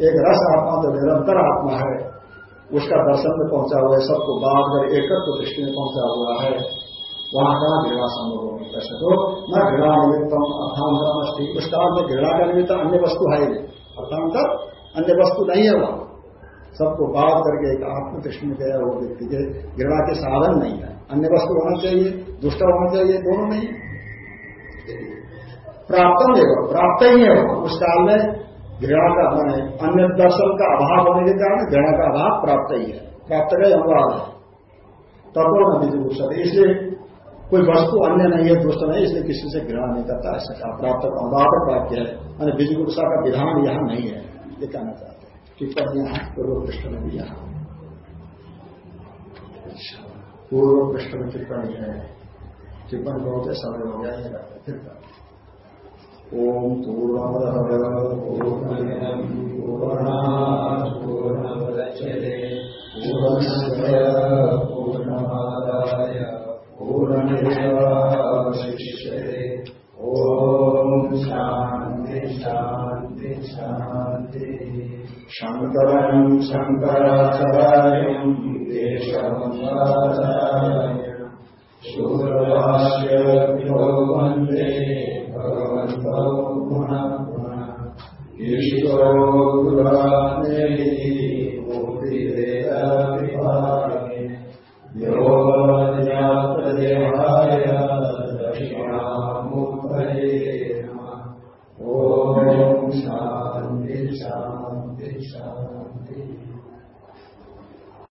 एक रस आत्मा जो निरंतर आत्मा है, उसका दर्शन में पहुँचा हुआ है, सबको बात कर एकत्व दृष्टि में पहुँचा हुआ है, वहाँ कहा घृणा संभव होगी कैसे तो न घृणा निमित्तम अर्थांतरमस्ती उस काल में घृणा का निमित्त अन्य वस्तु है नहीं। अर्थांतर अन्य वस्तु नहीं है वहाँ। सबको बात करके एक आत्मदृष्टि में गया वो व्यक्ति के घृणा के साधन नहीं है। अन्य वस्तु होना चाहिए, दुष्ट होना चाहिए, दोनों नहीं। प्राप्तम देखो प्राप्त ही है उस काल में घृणा का है अन्य दर्शन का अभाव होने के कारण घृणा का अभाव प्राप्त ही है। प्राप्त का अनुवाद है। तब न विजुगुप्सत इसलिए कोई वस्तु अन्य नहीं है, दुष्ट नहीं, इसलिए किसी से घृणा नहीं करता, ऐसा कहा। प्राप्त अभाव प्राप्त है। मैंने बीजगुप्सा का विधान यहाँ नहीं है। ये कहना चाहते हैं। टिप्पणी पूर्व पृष्ठ में भी यहाँ। पूर्व पृष्ठ में टिप्पणी है। टिप्पणी बहुत है समय हो गया ओम पूर्णस्य पूर्णमादाय पूर्णमेवावशिष्यते ॐ शङ्करम् शङ्कराचार्यम् देशमङ्कराचार्य शूरभाष्यभ्यो वंदे भगवन्तो पुनः पुनः ईश्वरो गुरादेवी मूर्तिवेदाभिभागे योगाजातदेवाय दक्षिणामूर्तये नमः। ॐ शान्ति।